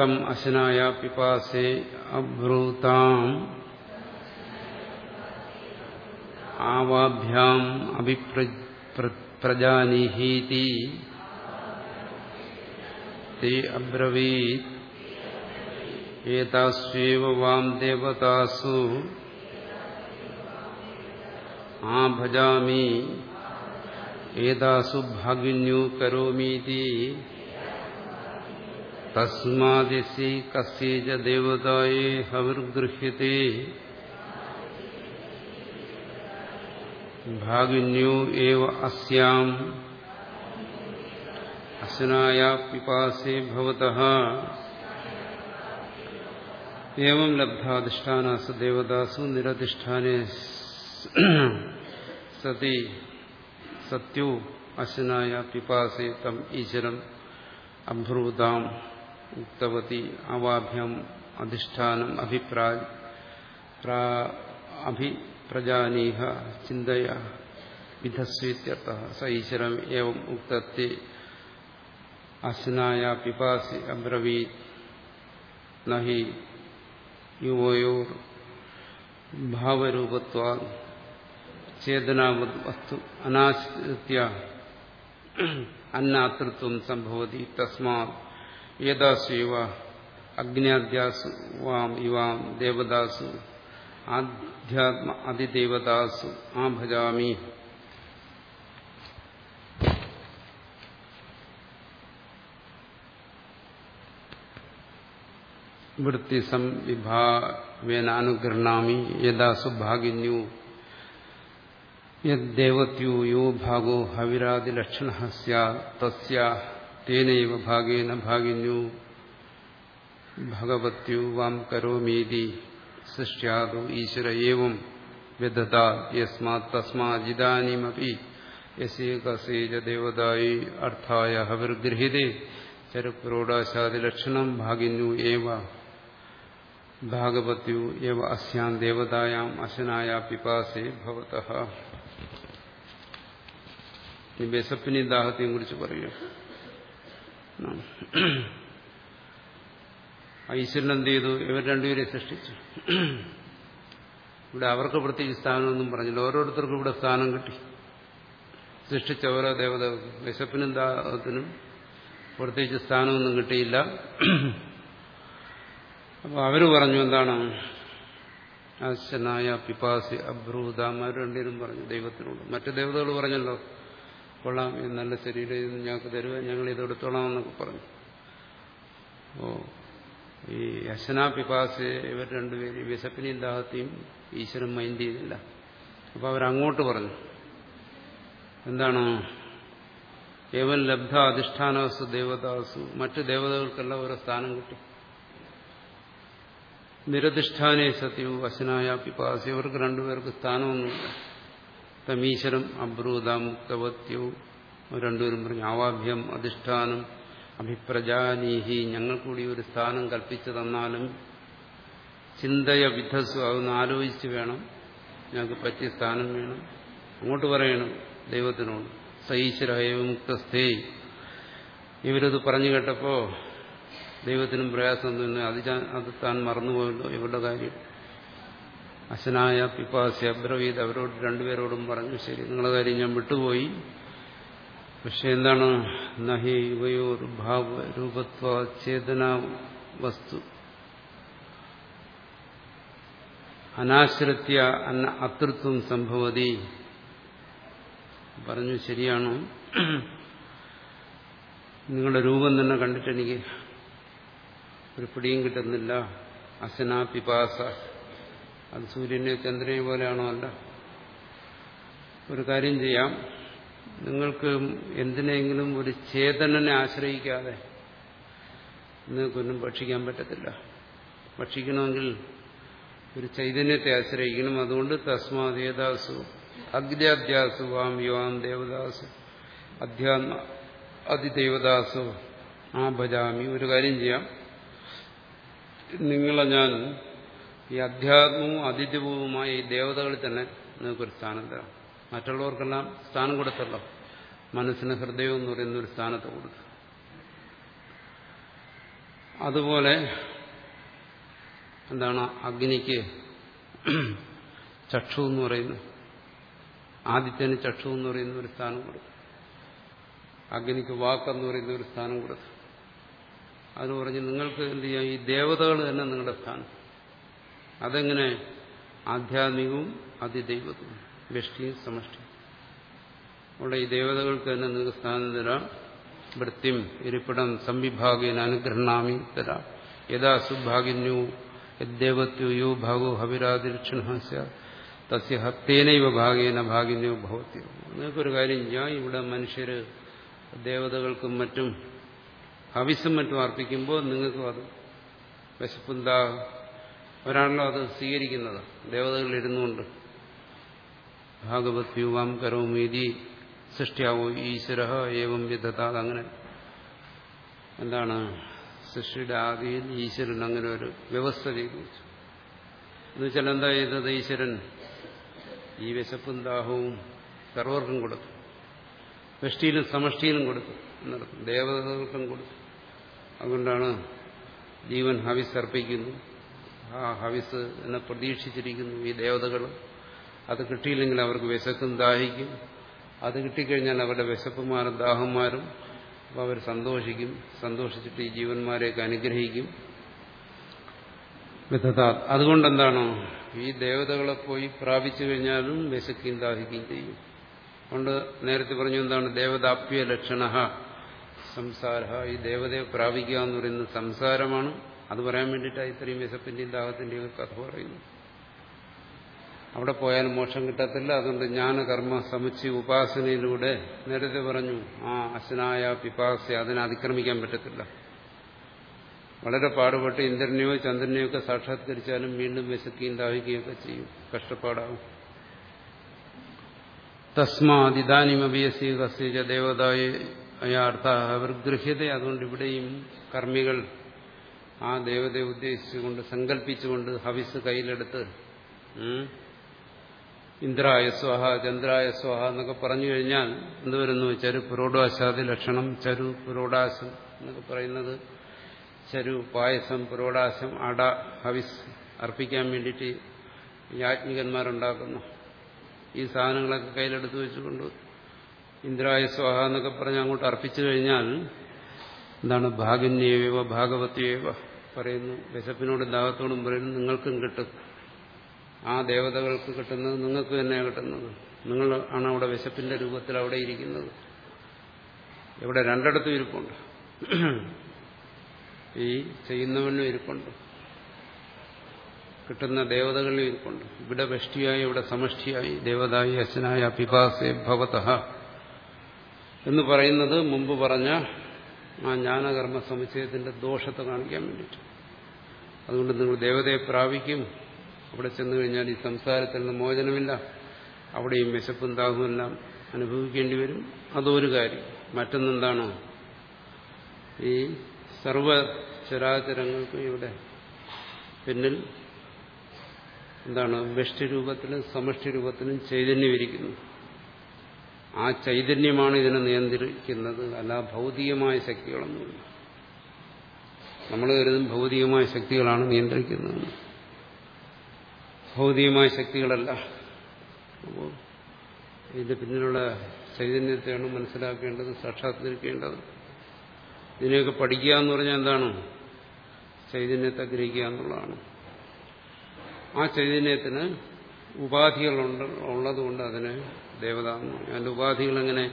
തം അശനായ പിപാസേ അബ്രൂതാം ആവാഭ്യാം അഭിപ്രജാനിഹീതി തേ അബ്രവീത് ഏതാസ്വേവ വാം ദേവതാസു ആ ഭജാമി ഏതാസു ഭാഗിന്യു കരോമീതി തസ്മാദിസി കസ്യേജ ദേവതായേ ഹവിർഗൃഹ്യത്തെ ഭാഗിന്യോ ഏവ അസ്യാം അശനായ പിപാസേ ഭവതഃ ഏവം ലബ്ധാധിഷ്ഠാനാസു ദേവതാസു നിരധിഷ്ഠാനേ സതി സത്യോ അശനായ പിപാസേ തം ഈശ്വരം അഭ്രൂതാം ഉക്തവതി അവാഭ്യം അധിഷ്ഠാനം അഭിപ്രായ അഭിപ്രജാനീഹ ചിന്തയ വിധസ്വീത്യർത്ഥ സ ഈശ്വരം ഏവം ഉക്തത്തെ അസ്നായ പിപാസി അബ്രവീത് നഹി യുവയോർ ഭാവരൂപത്വാ ചേതനാവത് വസ്തു അനാശ്രിത്യ അന്നാതൃത്വം സംഭവതി തസ്മാ ഏതാസ്വ അഗ്നാദ്യാസു വാം ഇവാം ദേവദാസു ആധ്യാത്മ അതിദേവദാസു ആ ഭജാമി. വൃത്തി സംവിഭാവേനാനുഗൃഹാമി യഥാസു ഭാഗിന്യു യദ്ദേവത്യോ യോ ഭാഗോ ഹവിരാദിലക്ഷണ തസ്യ തേനൈവ ഭാഗേന ഭാഗിഞ്ഞു ഭഗവത്യു വാം കരോമീതി സൃഷ്ട്യാദോ ഈശ്വര ഏവം വിദത യസ്മാത് തസ്മാജിദാനിമപി യസേകസേജ ദേവതായി അർത്ഥായ ഹവിർഗൃഹിതേ ചരപ്രോടാശാദിലക്ഷണം ഭാഗിന്യു ഏവ ഭാഗവത്യു എവ അസ്യാം ദേവതായാം അശനായ പിപാസേ ഭവത വിശപ്പിനെയും ദാഹത്തെയും കുറിച്ച് പറയുക ഈശ്വരൻ എന്ത് ചെയ്തു? ഇവർ രണ്ടുപേരെ സൃഷ്ടിച്ചു. ഇവിടെ അവർക്ക് പ്രത്യേകിച്ച് സ്ഥാനമൊന്നും പറഞ്ഞില്ല. ഓരോരുത്തർക്കും ഇവിടെ സ്ഥാനം കിട്ടി. സൃഷ്ടിച്ച ഓരോ ദേവത വിശപ്പിനും ദാഹത്തിനും പ്രത്യേകിച്ച് സ്ഥാനമൊന്നും കിട്ടിയില്ല. അപ്പോൾ അവർ പറഞ്ഞു എന്താണ്? അശ്വനായ പിപാസി അവർ രണ്ടുപേരും പറഞ്ഞു ദൈവത്തിനോട്. മറ്റു ദേവതകൾ പറഞ്ഞല്ലോ. കൊള്ളാം ഈ നല്ല ശരീരം ഇത് ഞങ്ങൾക്ക് തരുക ഞങ്ങൾ ഇത് എടുത്തോളാം എന്നൊക്കെ പറഞ്ഞു. ഓ ഈ അശനാ പിപാസ് ഇവർ രണ്ടുപേരും വിശപ്പിനെയും ദാഹത്തെയും ഈശ്വരൻ മൈൻഡ് ചെയ്തില്ല അപ്പൊ അവരങ്ങോട്ട് പറഞ്ഞു എന്താണ്? ഏവൻ ലബ്ധ അധിഷ്ഠാനവസ്തു ദേവതാസു മറ്റ് ദേവതകൾക്കെല്ലാം ഓരോ സ്ഥാനം കിട്ടി. നിരധിഷ്ഠാനേ സത്യവും വശനായ പിപാസ് ഇവർക്ക് രണ്ടുപേർക്ക് സ്ഥാനമൊന്നുമില്ല. തമീശ്വരം അബ്രൂത മുക്തവത്യവും രണ്ടുപേരും പറഞ്ഞു ആവാഭ്യം അധിഷ്ഠാനം അഭിപ്രജാനീഹി. ഞങ്ങൾക്കൂടി ഒരു സ്ഥാനം കൽപ്പിച്ചു തന്നാലും ചിന്തയ വിധസ്സു അതൊന്ന് ആലോചിച്ച് വേണം. ഞങ്ങൾക്ക് പറ്റിയ സ്ഥാനം വേണം. അങ്ങോട്ട് പറയണം ദൈവത്തിനോട്. സൈശ്വരായ മുക്തസ്ഥേ ഇവരത് പറഞ്ഞു കേട്ടപ്പോ ദൈവത്തിനും പ്രയാസം തന്നെ അത് അത് താൻ മറന്നുപോയല്ലോ ഇവരുടെ കാര്യം. അശനായ പിപ്പാസി അബ്രവീത് അവരോട് രണ്ടുപേരോടും പറഞ്ഞു ശരി നിങ്ങളുടെ കാര്യം ഞാൻ വിട്ടുപോയി. പക്ഷെ എന്താണ്? നഹി ഇവയോർ ഭാവ രൂപത്വ ചേതന വസ്തു. അനാശ്രിത്യ അന്ന അതൃത്വം സംഭവതി. പറഞ്ഞു ശരിയാണ്. നിങ്ങളുടെ രൂപം തന്നെ കണ്ടിട്ടെനിക്ക് ഒരു പിടിയും കിട്ടുന്നില്ല. അസന പിപാസ അത് സൂര്യനെ ചന്ദ്രനെ പോലെയാണോ അല്ല. ഒരു കാര്യം ചെയ്യാം. നിങ്ങൾക്ക് എന്തിനെങ്കിലും ഒരു ചേതനനെ ആശ്രയിക്കാതെ നിങ്ങൾക്കൊന്നും ഭക്ഷിക്കാൻ പറ്റത്തില്ല. ഭക്ഷിക്കണമെങ്കിൽ ഒരു ചൈതന്യത്തെ ആശ്രയിക്കണം. അതുകൊണ്ട് തസ്മാദേദാസു അഗ്രാധ്യാസു വാം യുവാം ദേവദാസു അധ്യാത്മ അതിദേവദാസു ആ ഭജാമി ഒരു കാര്യം ചെയ്യാം. നിങ്ങളെ ഞാൻ ഈ അധ്യാത്മവും അതിഥ്യവുമായ ഈ ദേവതകളിൽ തന്നെ നിങ്ങൾക്കൊരു സ്ഥാനം തരാം. മറ്റുള്ളവർക്കെല്ലാം സ്ഥാനം കൊടുത്തല്ലോ മനസ്സിന് ഹൃദയം എന്ന് പറയുന്ന ഒരു സ്ഥാനത്ത് കൊടുത്തു അതുപോലെ എന്താണ് അഗ്നിക്ക് ചക്ഷു എന്ന് പറയുന്നു. ആദിത്യന് ചക്ഷു എന്ന് പറയുന്ന ഒരു സ്ഥാനം കൊടുത്തു അഗ്നിക്ക് വാക്കെന്ന് പറയുന്ന ഒരു സ്ഥാനം കൊടുത്തു അത് പറഞ്ഞ് നിങ്ങൾക്ക് എന്ത് ചെയ്യാം? ഈ ദേവതകൾ തന്നെ നിങ്ങളുടെ സ്ഥാനം. അതെങ്ങനെ? ആധ്യാത്മികവും അതിദൈവവും വ്യഷ്ടിയും സമഷ്ടി അവിടെ ഈ ദേവതകൾക്ക് തന്നെ നിങ്ങൾക്ക് സ്ഥാനം തരാം. വൃത്തിം ഇരിപ്പിടം സംവിഭാഗേന അനുഗ്രഹണാമി തരാം. യഥാ സുഭാഗിന്യു യദ്ദേവത്യോ യോ ഭാഗോ ഹവിരാതിരക്ഷണ തസ്യ ഹത്തേനൈവ ഭാഗേന ഭാഗിന്യോ ഭവത്യോ. നിങ്ങൾക്കൊരു കാര്യം ഞാൻ ഇവിടെ മനുഷ്യര് ദേവതകൾക്കും മറ്റും ഹവിസും മറ്റും അർപ്പിക്കുമ്പോൾ നിങ്ങൾക്കും അത് വിശപ്പുന്താ അവരാണല്ലോ അത് സ്വീകരിക്കുന്നത്. ദേവതകൾ ഇരുന്നുകൊണ്ട്. ഭാഗവത് യുവാം കരോമീതി സൃഷ്ടിയാവോ ഈശ്വര ഏവം വിധത അങ്ങനെ. എന്താണ്? സൃഷ്ടിയുടെ ആദിയിൽ ഈശ്വരൻ അങ്ങനെ ഒരു വ്യവസ്ഥ ചെയ്തു വെച്ചു എന്നുവെച്ചാൽ എന്താ ചെയ്തത് ഈശ്വരൻ? ഈ വിശപ്പും ദാഹവും സർവർക്കും കൊടുത്തു. വൃഷ്ടിയിലും സമഷ്ടിയിലും കൊടുത്തു. എന്നർത്ഥം. ദേവതകൾക്കും കൊടുത്തു. അതുകൊണ്ടാണ് ജീവൻ ഹവിസ് അർപ്പിക്കുന്നു ആ ഹവിസ് എന്നെ പ്രതീക്ഷിച്ചിരിക്കുന്നു ഈ ദേവതകൾ അത് കിട്ടിയില്ലെങ്കിൽ അവർക്ക് വിശക്കും ദാഹിക്കും. അത് കിട്ടിക്കഴിഞ്ഞാൽ അവരുടെ വിശപ്പുമാരും ദാഹന്മാരും അപ്പോൾ അവർ സന്തോഷിക്കും. സന്തോഷിച്ചിട്ട് ഈ ജീവന്മാരെയൊക്കെ അനുഗ്രഹിക്കും. വിധത അതുകൊണ്ടെന്താണോ? ഈ ദേവതകളെ പോയി പ്രാപിച്ചു കഴിഞ്ഞാലും വിശക്കുകയും ദാഹിക്കുകയും ചെയ്യും. അതുകൊണ്ട് നേരത്തെ പറഞ്ഞു എന്താണ്? ദേവതാപ്യ ലക്ഷണ സംസാര. ഈ ദേവതയെ പ്രാപിക്കുക എന്ന് പറയുന്നത് സംസാരമാണ്. അത് പറയാൻ വേണ്ടിയിട്ടാണ് ഇത്രയും വിശപ്പിന്റെയും ദാഹത്തിന്റെയും ഒക്കെ കഥ പറയുന്നു അവിടെ പോയാൽ മോക്ഷം കിട്ടത്തില്ല. അതുകൊണ്ട് ജ്ഞാനകർമ്മ സമുച്ചി ഉപാസനയിലൂടെ നേരത്തെ പറഞ്ഞു ആ അശ്വനായ പിപാസ അതിനെ അതിക്രമിക്കാൻ പറ്റത്തില്ല. വളരെ പാടുപെട്ട് ഇന്ദ്രനെയോ ചന്ദ്രനെയോ ഒക്കെ സാക്ഷാത്കരിച്ചാലും വീണ്ടും വിശക്കുകയും ദാഹിക്കുകയും ഒക്കെ ചെയ്യും. കഷ്ടപ്പാടാവും. തസ്മാതിദാനിമഭിയസി കസ്യജ ദേവതായ അർത്ഥ അവർ ഗൃഹ്യത. അതുകൊണ്ട് ഇവിടെയും കർമ്മികൾ ആ ദേവതയെ ഉദ്ദേശിച്ചുകൊണ്ട് സങ്കല്പിച്ചുകൊണ്ട് ഹവിസ് കയ്യിലെടുത്ത് ഇന്ദ്രായ സ്വാഹ ചന്ദ്രായ സ്വാഹ എന്നൊക്കെ പറഞ്ഞു കഴിഞ്ഞാൽ എന്ത് വരുന്നു? ചരു പുരോടാശാദി ലക്ഷണം ചരു പുരോടാശം എന്നൊക്കെ പറയുന്നത് ചരു പായസം പുരോടാശം അട ഹവിസ് അർപ്പിക്കാൻ വേണ്ടിയിട്ട് യാജ്ഞികന്മാരുണ്ടാക്കുന്നു ഈ സാധനങ്ങളൊക്കെ കയ്യിലെടുത്ത് വെച്ചുകൊണ്ട് ഇന്ദ്രായ സ്വാഹ എന്നൊക്കെ പറഞ്ഞ് അങ്ങോട്ട് അർപ്പിച്ചു കഴിഞ്ഞാൽ എന്താണ്? ഭാഗന്യേവ ഭാഗവത്യേവ. പറയുന്നു വിശപ്പിനോടും ദാഹത്തോടും പറയുന്നു നിങ്ങൾക്കും കിട്ടും. ആ ദേവതകൾക്ക് കിട്ടുന്നത് നിങ്ങൾക്ക് തന്നെയാണ് കിട്ടുന്നത്. നിങ്ങൾ ആണ് അവിടെ വിശപ്പിന്റെ രൂപത്തിൽ അവിടെ ഇരിക്കുന്നത്. ഇവിടെ രണ്ടിടത്തും ഇരിപ്പുണ്ട്. ഈ ചെയ്യുന്നവനും ഇരിപ്പുണ്ട്. കിട്ടുന്ന ദേവതകളിലും ഇരിപ്പുണ്ട്. ഇവിടെ വെഷ്ടിയായി ഇവിടെ സമഷ്ടിയായി ദേവതായി അച്ഛനായ അഭിഭാസെ ഭവത എന്ന് പറയുന്നത് മുമ്പ് പറഞ്ഞ ആ ജ്ഞാനകർമ്മ സമുച്ചയത്തിന്റെ ദോഷത്തെ കാണിക്കാൻ വേണ്ടിയിട്ട്. അതുകൊണ്ട് നിങ്ങൾ ദേവതയെ പ്രാപിക്കും. അവിടെ ചെന്നു കഴിഞ്ഞാൽ ഈ സംസാരത്തിൽ നിന്ന് മോചനമില്ല. അവിടെയും വിശപ്പും ദാഹമെല്ലാം അനുഭവിക്കേണ്ടി വരും. അതൊരു കാര്യം. മറ്റൊന്നെന്താണ്? ഈ സർവ ചരാചരങ്ങൾക്കും ഇവിടെ പിന്നിൽ എന്താണ്? വെഷ്ടി രൂപത്തിലും സമഷ്ടി രൂപത്തിലും ചൈതന്യം ഇരിക്കുന്നു. ആ ചൈതന്യമാണ് ഇതിനെ നിയന്ത്രിക്കുന്നത്. അല്ല ഭൗതികമായ ശക്തികളൊന്നുമില്ല നമ്മൾ കരുതും ഭൗതികമായ ശക്തികളാണ് നിയന്ത്രിക്കുന്നത്. ഭൗതികമായ ശക്തികളല്ല. അപ്പോൾ ഇതിന്റെ പിന്നിലുള്ള ചൈതന്യത്തെയാണ് മനസ്സിലാക്കേണ്ടത് സാക്ഷാത്കരിക്കേണ്ടത്. ഇതിനെയൊക്കെ പഠിക്കുക എന്ന് പറഞ്ഞാൽ എന്താണ്? ചൈതന്യത്തെ ഗ്രഹിക്കുക എന്നുള്ളതാണ്. ആ ചൈതന്യത്തിന് ഉപാധികളുണ്ട് ഉള്ളതുകൊണ്ട് അതിന് ദേവത എന്ന് പറയും അതിന്റെ ഉപാധികൾ എങ്ങനെ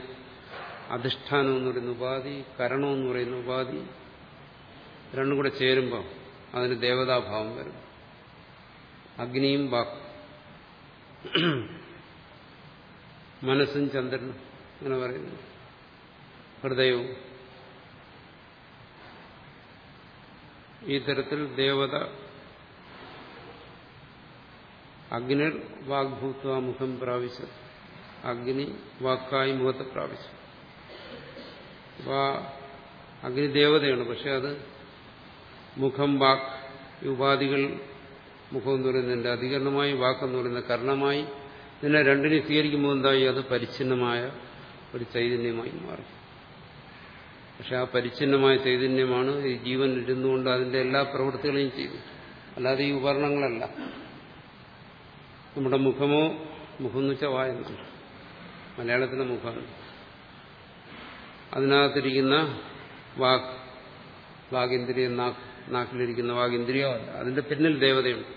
അധിഷ്ഠാനം എന്ന് പറയുന്ന ഉപാധി കരണം എന്ന് പറയുന്ന ഉപാധി രണ്ടും കൂടെ ചേരുമ്പോൾ അതിന് ദേവതാഭാവം വരും. അഗ്നിയും വാക്കും മനസ്സും ചന്ദ്രനും അങ്ങനെ പറയുന്നു. ഹൃദയവും. ഈ തരത്തിൽ ദേവത അഗ്നിർ വാഗ്ഭൂത്വ മുഖം പ്രാപിച്ചു അഗ്നി വാക്കായി മുഖത്ത് പ്രാപിച്ചു. അപ്പൊ അഗ്നി ദേവതയാണ് പക്ഷെ അത് മുഖം വാക്ക് ഉപാധികൾ മുഖം എന്ന് പറയുന്നതിന്റെ അധികരണമായി വാക്കെന്ന് പറയുന്ന കർണമായി ഇതിനെ രണ്ടിനെ സ്വീകരിക്കുമ്പോൾ എന്തായി? അത് പരിച്ഛിന്നമായ ഒരു ചൈതന്യമായി മാറി. പക്ഷെ ആ പരിച്ഛിന്നമായ ചൈതന്യമാണ് ഈ ജീവൻ ഇരുന്നുകൊണ്ട് അതിന്റെ എല്ലാ പ്രവൃത്തികളെയും ചെയ്തു. അല്ലാതെ ഈ ഉപകരണങ്ങളല്ല. നമ്മുടെ മുഖമോ മുഖം എന്ന് വെച്ചാൽ വായെന്നാണ് മലയാളത്തിലെ മുഖമാണ് അതിനകത്തിരിക്കുന്ന വാക് വാഗിന്ദ്രിയം നാക്ക് നാക്കിലിരിക്കുന്ന വാഗിന്ദ്രിയമല്ല അതിന്റെ പിന്നിൽ ദേവതയുണ്ട്.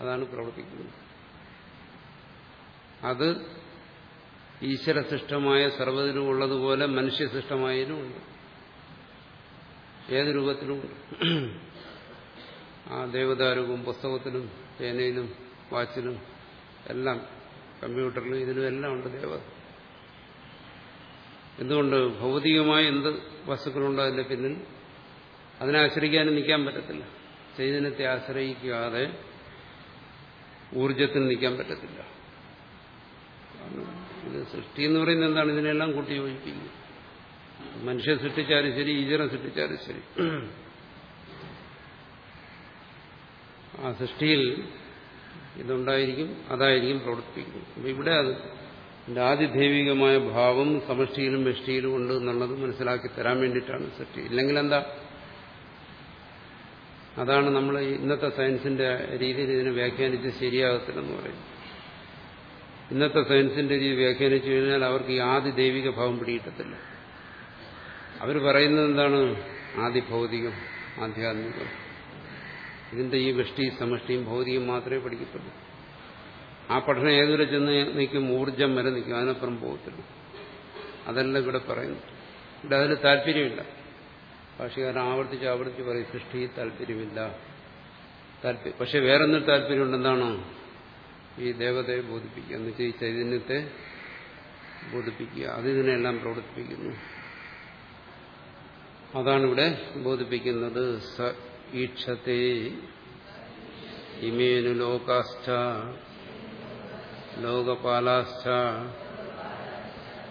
അതാണ് പ്രവർത്തിക്കുന്നത്. അത് ഈശ്വരസിഷ്ടമായ സർവതിലും ഉള്ളതുപോലെ മനുഷ്യസൃഷ്ടമായതിലും ഉണ്ട് ഏത് രൂപത്തിലും ആ ദേവതാരൂപം പുസ്തകത്തിലും പേനയിലും വാച്ചിലും എല്ലാം കമ്പ്യൂട്ടറിലും ഇതിലും എല്ലാം ഉണ്ട് ദേവത എന്തുകൊണ്ട് ഭൗതികമായ എന്ത് വസ്തുക്കളുണ്ടോ അതിന്റെ പിന്നിൽ? അതിനെ ആശ്രയിക്കാനും നിൽക്കാൻ പറ്റത്തില്ല. ചൈതന്യത്തെ ആശ്രയിക്കാതെ ഊർജത്തിന് നിൽക്കാൻ പറ്റത്തില്ല. ഇത് സൃഷ്ടി എന്ന് പറയുന്നത് എന്താണ്? ഇതിനെല്ലാം കൂട്ടി യോജിപ്പിക്കുന്നത് മനുഷ്യ സൃഷ്ടിച്ചാലും ശരി ഈശ്വരൻ സൃഷ്ടിച്ചാലും ശരി. ആ സൃഷ്ടിയിൽ ഇതുണ്ടായിരിക്കും അതായിരിക്കും പ്രവർത്തിക്കുന്നത്. അപ്പം ഇവിടെ അത് ആദിദൈവികമായ ഭാവം സമഷ്ടിയിലും വ്യഷ്ടിയിലും ഉണ്ട് എന്നുള്ളത് മനസ്സിലാക്കി തരാൻ വേണ്ടിയിട്ടാണ് സൃഷ്ടി ഇല്ലെങ്കിൽ എന്താ? അതാണ് നമ്മൾ ഇന്നത്തെ സയൻസിന്റെ രീതിയിൽ ഇതിനെ വ്യാഖ്യാനിച്ച് ശരിയാകത്തില്ലെന്ന് പറയും ഇന്നത്തെ സയൻസിന്റെ രീതി വ്യാഖ്യാനിച്ചു കഴിഞ്ഞാൽ അവർക്ക് ഈ ആദി ദൈവിക ഭാവം പിടികിട്ടത്തില്ല. അവർ പറയുന്നത് എന്താണ്? ആദി ഭൗതികം ആധ്യാത്മികം. ഇതിന്റെ ഈ വൃഷ്ടി സമഷ്ടിയും ഭൗതികം മാത്രമേ പഠിക്കത്തുള്ളൂ. ആ പഠനം ഏതുവരെ ചെന്ന് നിൽക്കും? ഊർജം വരെ നിൽക്കും. അതിനപ്പുറം പോകത്തില്ല. അതല്ല ഇവിടെ പറയുന്നു ഇവിടെ അതിന് താല്പര്യമില്ല. ഭാഷകാരൻ ആവർത്തിച്ച് ആവർത്തിച്ച് പറയും സൃഷ്ടി താല്പര്യമില്ല. താല്പര്യം പക്ഷെ വേറൊന്നൊരു താല്പര്യമുണ്ട്. എന്താണ്? ഈ ദേവതയെ ബോധിപ്പിക്കുക. എന്ന് വെച്ചാൽ ഈ ചൈതന്യത്തെ ബോധിപ്പിക്കുക. അത് ഇതിനെല്ലാം പ്രവർത്തിപ്പിക്കുന്നു. അതാണിവിടെ ബോധിപ്പിക്കുന്നത്. സ ഈക്ഷത്തെ. ഇമേനു ലോകാശ്ച ലോകപാലാശ്ച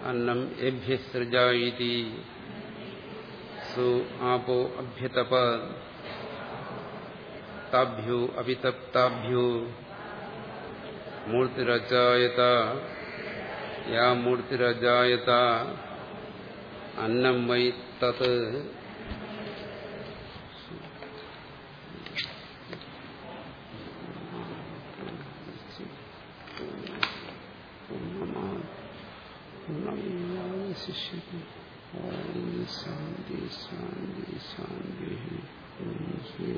അന്നം എഭ്യസൃജായി സു ആപോ അഭ്യതപ. താഭ്യോ അഭിതപ്താഭ്യോ. മൂർത്തിരജായത. യാ മൂർത്തിരജായത. അന്നം വൈ തത്. ശാന്തി ശാന്തി ശാന്തി ശ്രീ